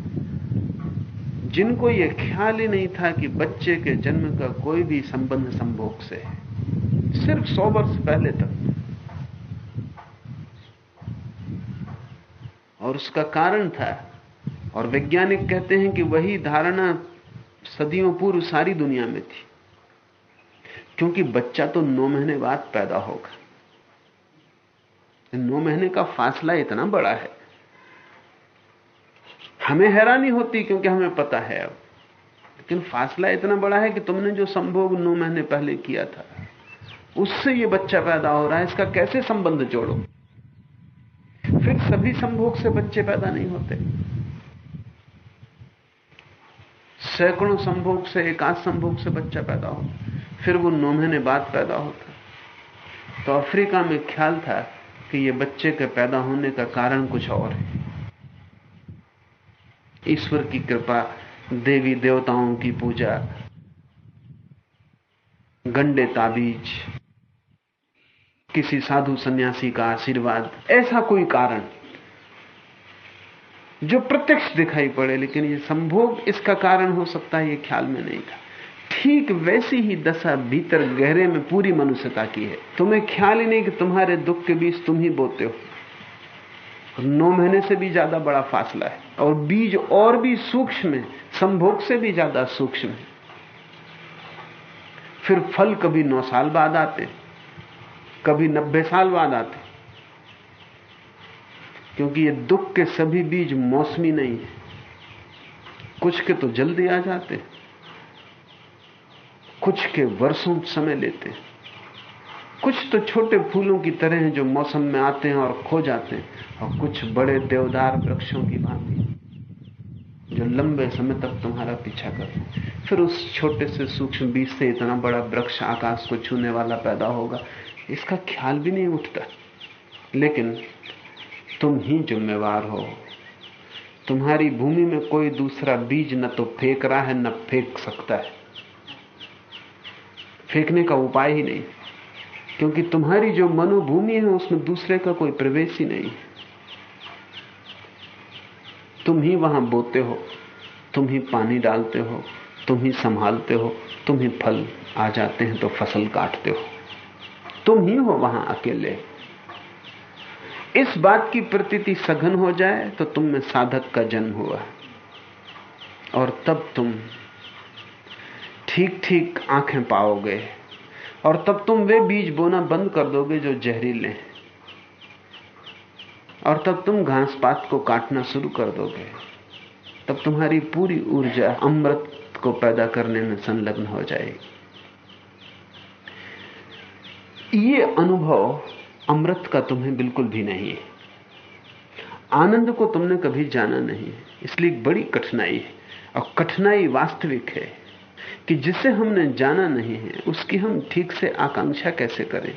जिनको यह ख्याल ही नहीं था कि बच्चे के जन्म का कोई भी संबंध संभोग से है। सिर्फ़ सौ वर्ष पहले तक। और उसका कारण था, और वैज्ञानिक कहते हैं कि वही धारणा सदियों पूर्व सारी दुनिया में थी, क्योंकि बच्चा तो नौ महीने बाद पैदा होगा। नौ महीने का फासला इतना बड़ा है। हमें हैरानी होती क्योंकि हमें पता है अब। लेकिन फासला इतना बड़ा है कि तुमने जो संभोग नौ महीने पहले किया था, उससे यह बच्चा पैदा हो रहा है, इसका कैसे संबंध जोड़ो? फिर सभी संभोग से बच्चे पैदा नहीं होते। सैकड़ों संभोग से एकाध संभोग से बच्चा पैदा होता। फिर वो नौ महीने बाद पैदा होता। तो अफ्रीका में ख्याल था कि ये बच्चे के पैदा होने का कारण कुछ और है। ईश्वर की कृपा, देवी देवताओं की पूजा, गंडे ताबीज, किसी साधु सन्यासी का आशीर्वाद, ऐसा कोई कारण जो प्रत्यक्ष दिखाई पड़े, लेकिन ये संभोग इसका कारण हो सकता है, ये ख्याल में नहीं था। ठीक वैसी ही दशा भीतर गहरे में पूरी मनुष्यता की है। तुम्हें ख्याल ही नहीं कि तुम्हारे दुख के बीच तुम ही बोते हो। नौ महीने से भी ज़्यादा बड़ा फासला है। और बीज और भी सूक्ष्म है, संभोग से भी ज़्यादा सूक्ष्म है। फिर फल कभी नौ साल बाद आते, कभी नब्बे साल बाद आते। क्योंकि ये दुख के सभी बीज मौसमी नहीं है। कुछ के तो जल्दी आ जाते। हैं कुछ के वर्षों समय लेते हैं। कुछ तो छोटे फूलों की तरह हैं जो मौसम में आते हैं और खो जाते हैं और कुछ बड़े देवदार वृक्षों की भांति जो लंबे समय तक तुम्हारा पीछा करते हैं। फिर उस छोटे से सूक्ष्म बीज से इतना बड़ा वृक्ष आकाश को छूने वाला पैदा होगा। इसका ख्याल भी नहीं उठता। लेकिन तुम ही जिम्मेवार हो। तुम्हारी भूमि में कोई दूसरा बीज न तो फेंक रहा है, न फेंक सकता है। फेंकने का उपाय ही नहीं। क्योंकि तुम्हारी जो मनोभूमि है, उसमें दूसरे का कोई प्रवेश ही नहीं। तुम ही वहाँ बोते हो, तुम ही पानी डालते हो, तुम ही संभालते हो, तुम ही फल आ जाते हैं तो फ़सल काटते हो। तुम ही हो वहाँ अकेले। इस बात की प्रतीति सघन हो जाए तो तुम में साधक का जन्म हुआ। और तब तुम ठीक ठीक आँखें पाओगे और तब तुम वे बीज बोना बंद कर दोगे जो जहरीले हैं। और तब तुम घास पात को काटना शुरू कर दोगे। तब तुम्हारी पूरी ऊर्जा अमृत को पैदा करने में संलग्न हो जाएगी। ये अनुभव अमृत का तुम्हें बिल्कुल भी नहीं है। आनंद को तुमने कभी जाना नहीं इसलिए बड़ी कठिनाई है। और कठिनाई वास्तविक है। कि जिसे हमने जाना नहीं है, उसकी हम ठीक से आकांक्षा कैसे करें?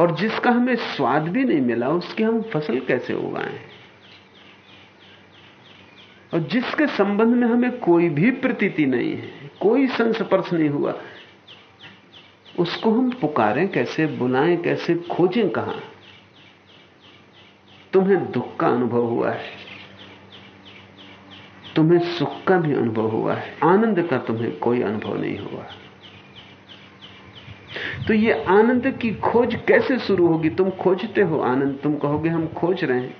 और जिसका हमें स्वाद भी नहीं मिला, उसकी हम फ़सल कैसे उगाएँ? और जिसके संबंध में हमें कोई भी प्रतीति नहीं है, कोई संस्पर्श नहीं हुआ, उसको हम पुकारें कैसे, बुलाएँ कैसे, खोजें कहाँ? तुम्हें दुख का अनुभव हुआ है। तुम्हें सुख का भी अनुभव हुआ है, आनंद का तुम्हें कोई अनुभव नहीं हुआ। तो ये आनंद की खोज कैसे शुरू होगी? तुम खोजते हो आनंद, तुम कहोगे हम खोज रहे हैं।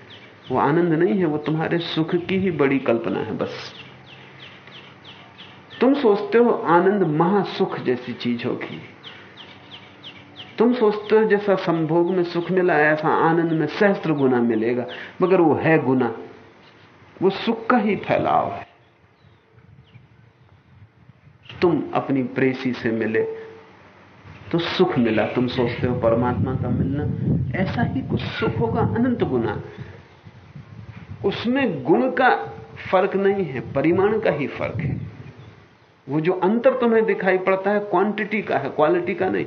वो आनंद नहीं है, वो तुम्हारे सुख की ही बड़ी कल्पना है, बस। तुम सोचते हो आनंद महासुख जैसी चीज़ होगी। तुम सोचते हो जैसा संभोग में सुख मिला, ऐसा आनंद में सहस्त्र गुना मिलेगा, मगर वो है गुना। वो सुख का ही फैलाव है। तुम अपनी प्रेसी से मिले तो सुख मिला। तुम सोचते हो परमात्मा का मिलना ऐसा ही कुछ सुख होगा, अनंत गुना। उसमें गुण का फ़र्क नहीं है, परिमाण का ही फ़र्क है। वो जो अंतर तुम्हें दिखाई पड़ता है क्वांटिटी का है क्वालिटी का नहीं।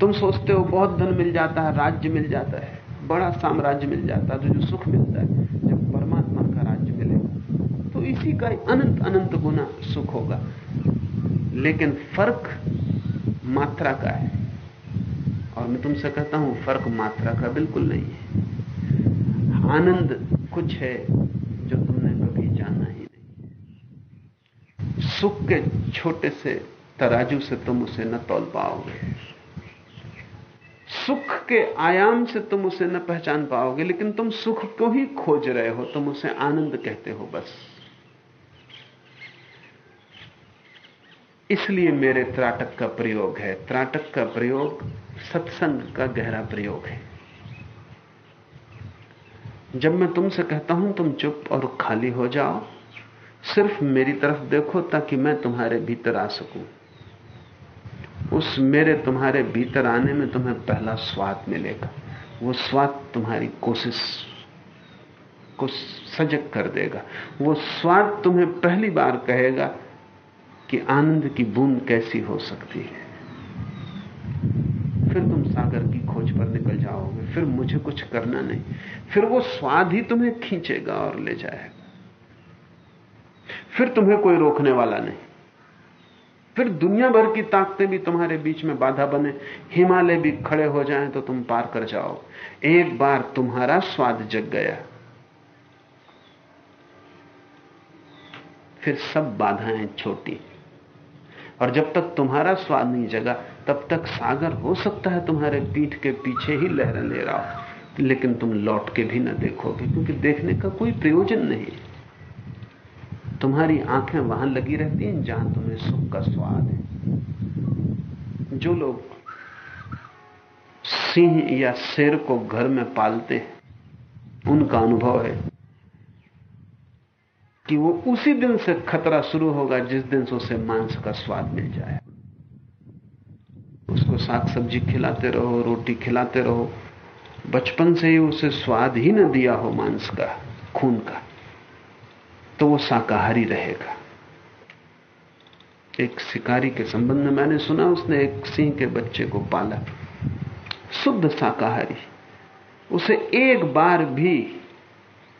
तुम सोचते हो बहुत धन मिल जाता है, राज्य मिल जाता है, बड़ा साम्राज्य मिल जाता है तो जो सुख मिलता है, जब परमात्मा का राज्य मिलेगा तो इसी का अनंत अनंत गुना सुख होगा। लेकिन फ़र्क मात्रा का है। और मैं तुमसे कहता हूँ, फ़र्क मात्रा का बिल्कुल नहीं है। आनंद कुछ है जो तुमने कभी जाना ही नहीं। सुख के छोटे से तराजू से तुम उसे न तोल पाओगे। सुख के आयाम से तुम उसे न पहचान पाओगे, लेकिन तुम सुख को ही खोज रहे हो। तुम उसे आनंद कहते हो बस। इसलिए मेरे त्राटक का प्रयोग है। त्राटक का प्रयोग सत्संग का गहरा प्रयोग है। जब मैं तुमसे कहता हूँ, तुम चुप और खाली हो जाओ। सिर्फ़ मेरी तरफ़ देखो ताकि मैं तुम्हारे भीतर आ सकूँ। उस मेरे तुम्हारे भीतर आने में तुम्हें पहला स्वाद मिलेगा। वो स्वाद तुम्हारी कोशिश, को सजग कर देगा। वो स्वाद तुम्हें पहली बार कहेगा कि आनंद की बूंद कैसी हो सकती है? फिर तुम सागर की खोज पर निकल जाओगे, फिर मुझे कुछ करना नहीं। फिर वो स्वाद ही तुम्हें खींचेगा और ले जाएगा। फिर तुम्हें कोई रोकने वाला नहीं। फिर दुनिया भर की ताकतें भी तुम्हारे बीच में बाधा बने। हिमालय भी खड़े हो जाएँ तो तुम पार कर जाओ। एक बार तुम्हारा स्वाद जग गया। फिर सब बाधाएँ छोटी। और जब तक तुम्हारा स्वाद नहीं जगा, तब तक सागर हो सकता है तुम्हारे पीठ के पीछे ही लहरें ले रहा हो। लेकिन तुम लौट के भी ना देखोगे, क्योंकि देखने का कोई प्रयोजन नहीं। तुम्हारी आँखें वहाँ लगी रहती हैं जहाँ तुम्हें सुख का स्वाद है। जो लोग सिंह या शेर को घर में पालते हैं, उनका अनुभव है कि वो उसी दिन से खतरा शुरू होगा जिस दिन से उसे मांस का स्वाद मिल जाए। उसको साग सब्ज़ी खिलाते रहो, रोटी खिलाते रहो। बचपन से ही उसे स्वाद ही न दिया हो मांस का, खून का तो वो शाकाहारी रहेगा। एक शिकारी के संबंध में मैंने सुना, उसने एक सिंह के बच्चे को पाला। शुद्ध शाकाहारी। उसे एक बार भी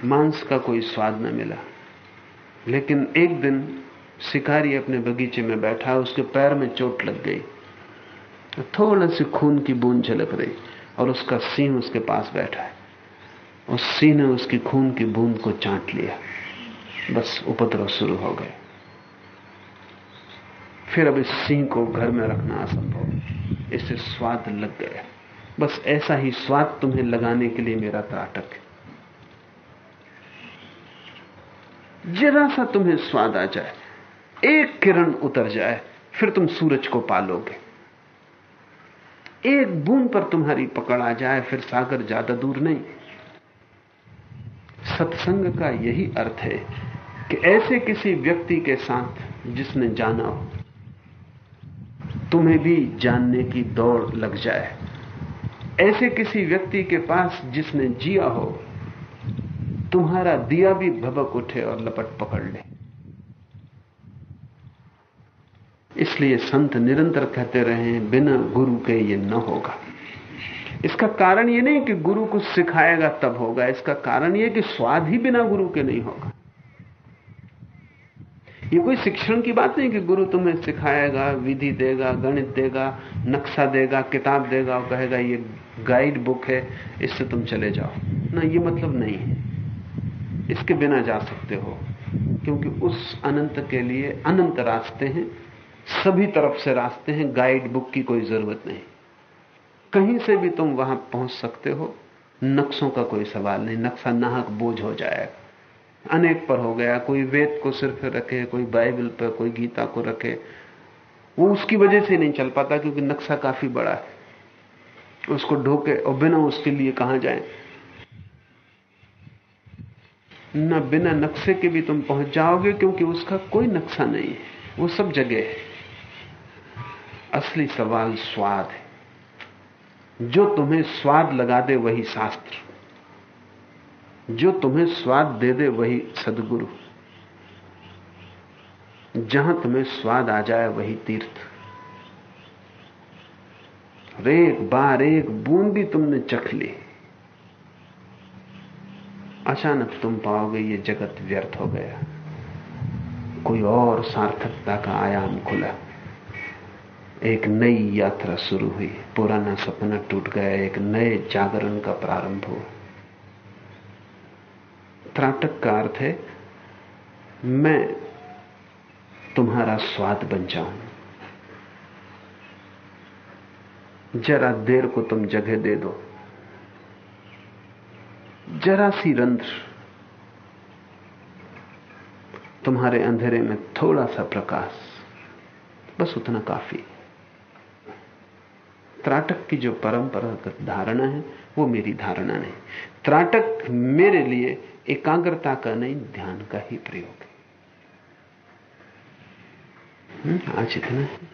मांस का कोई स्वाद न मिला। लेकिन एक दिन शिकारी अपने बगीचे में बैठा, उसके पैर में चोट लग गई। थोड़ा सी खून की बूंद झलक रही और उसका सिंह उसके पास बैठा है। उस सिंह ने उसकी खून की बूंद को चाट लिया। बस उपद्रव शुरू हो गए। फिर अब इस सिंह को घर में रखना असंभव इससे स्वाद लग गया। बस ऐसा ही स्वाद तुम्हें लगाने के लिए मेरा त्राटक है। जरा सा तुम्हें स्वाद आ जाए, एक किरण उतर जाए, फिर तुम सूरज को पालोगे। एक बूंद पर तुम्हारी पकड़ आ जाए, फिर सागर ज़्यादा दूर नहीं। सत्संग का यही अर्थ है कि ऐसे किसी व्यक्ति के साथ जिसने जाना हो, तुम्हें भी जानने की दौड़ लग जाए। ऐसे किसी व्यक्ति के पास जिसने जिया हो तुम्हारा दिया भी भबक उठे और लपट पकड़ ले। इसलिए संत निरंतर कहते रहे बिना गुरु के ये न होगा। इसका कारण ये नहीं कि गुरु कुछ सिखाएगा तब होगा, इसका कारण ये कि स्वाद ही बिना गुरु के नहीं होगा। ये कोई शिक्षण की बात नहीं कि गुरु तुम्हें सिखाएगा, विधि देगा, गणित देगा, नक्शा देगा, किताब देगा और कहेगा, ये गाइड बुक है, इससे तुम चले जाओ। ना, ये मतलब नहीं है। इसके बिना जा सकते हो। क्योंकि उस अनंत के लिए अनंत रास्ते हैं, सभी तरफ़ से रास्ते हैं गाइड बुक की कोई ज़रूरत नहीं। कहीं से भी तुम वहाँ पहुँच सकते हो, नक्शों का कोई सवाल नहीं, नक्शा नाहक बोझ हो जाएगा। अनेक पर हो गया, कोई वेद को सिर्फ़ रखे, कोई बाइबल पर, कोई गीता को रखे, वो उसकी वजह से नहीं चल पाता क्योंकि नक्शा काफ़ी बड़ा है। उसको ढोके और बिना उसके लिए कहाँ जाए? न बिना नक्शे के भी तुम पहुँच जाओगे, क्योंकि उसका कोई नक्शा नहीं है। वो सब जगह है। असली सवाल स्वाद है। जो तुम्हें स्वाद लगा दे वही शास्त्र। जो तुम्हें स्वाद दे दे वही सदगुरु। जहाँ तुम्हें स्वाद आ जाए वही तीर्थ। एक बार एक बूंद भी तुमने चख ली। अचानक तुम पाओगे ये जगत व्यर्थ हो गया। कोई और सार्थकता का आयाम खुला। एक नई यात्रा शुरू हुई। पुराना सपना टूट गया। एक नए जागरण का प्रारंभ हुआ। त्राटक का अर्थ है, मैं तुम्हारा स्वाद बन जाऊँ। जरा देर को तुम जगह दे दो। जरा सी रंध्र तुम्हारे अंधेरे में थोड़ा सा प्रकाश बस उतना काफ़ी। त्राटक की जो परंपरागत धारणा है वो मेरी धारणा नहीं। त्राटक मेरे लिए एकाग्रता का नहीं ध्यान का ही प्रयोग है। हम्म, आज इतना है।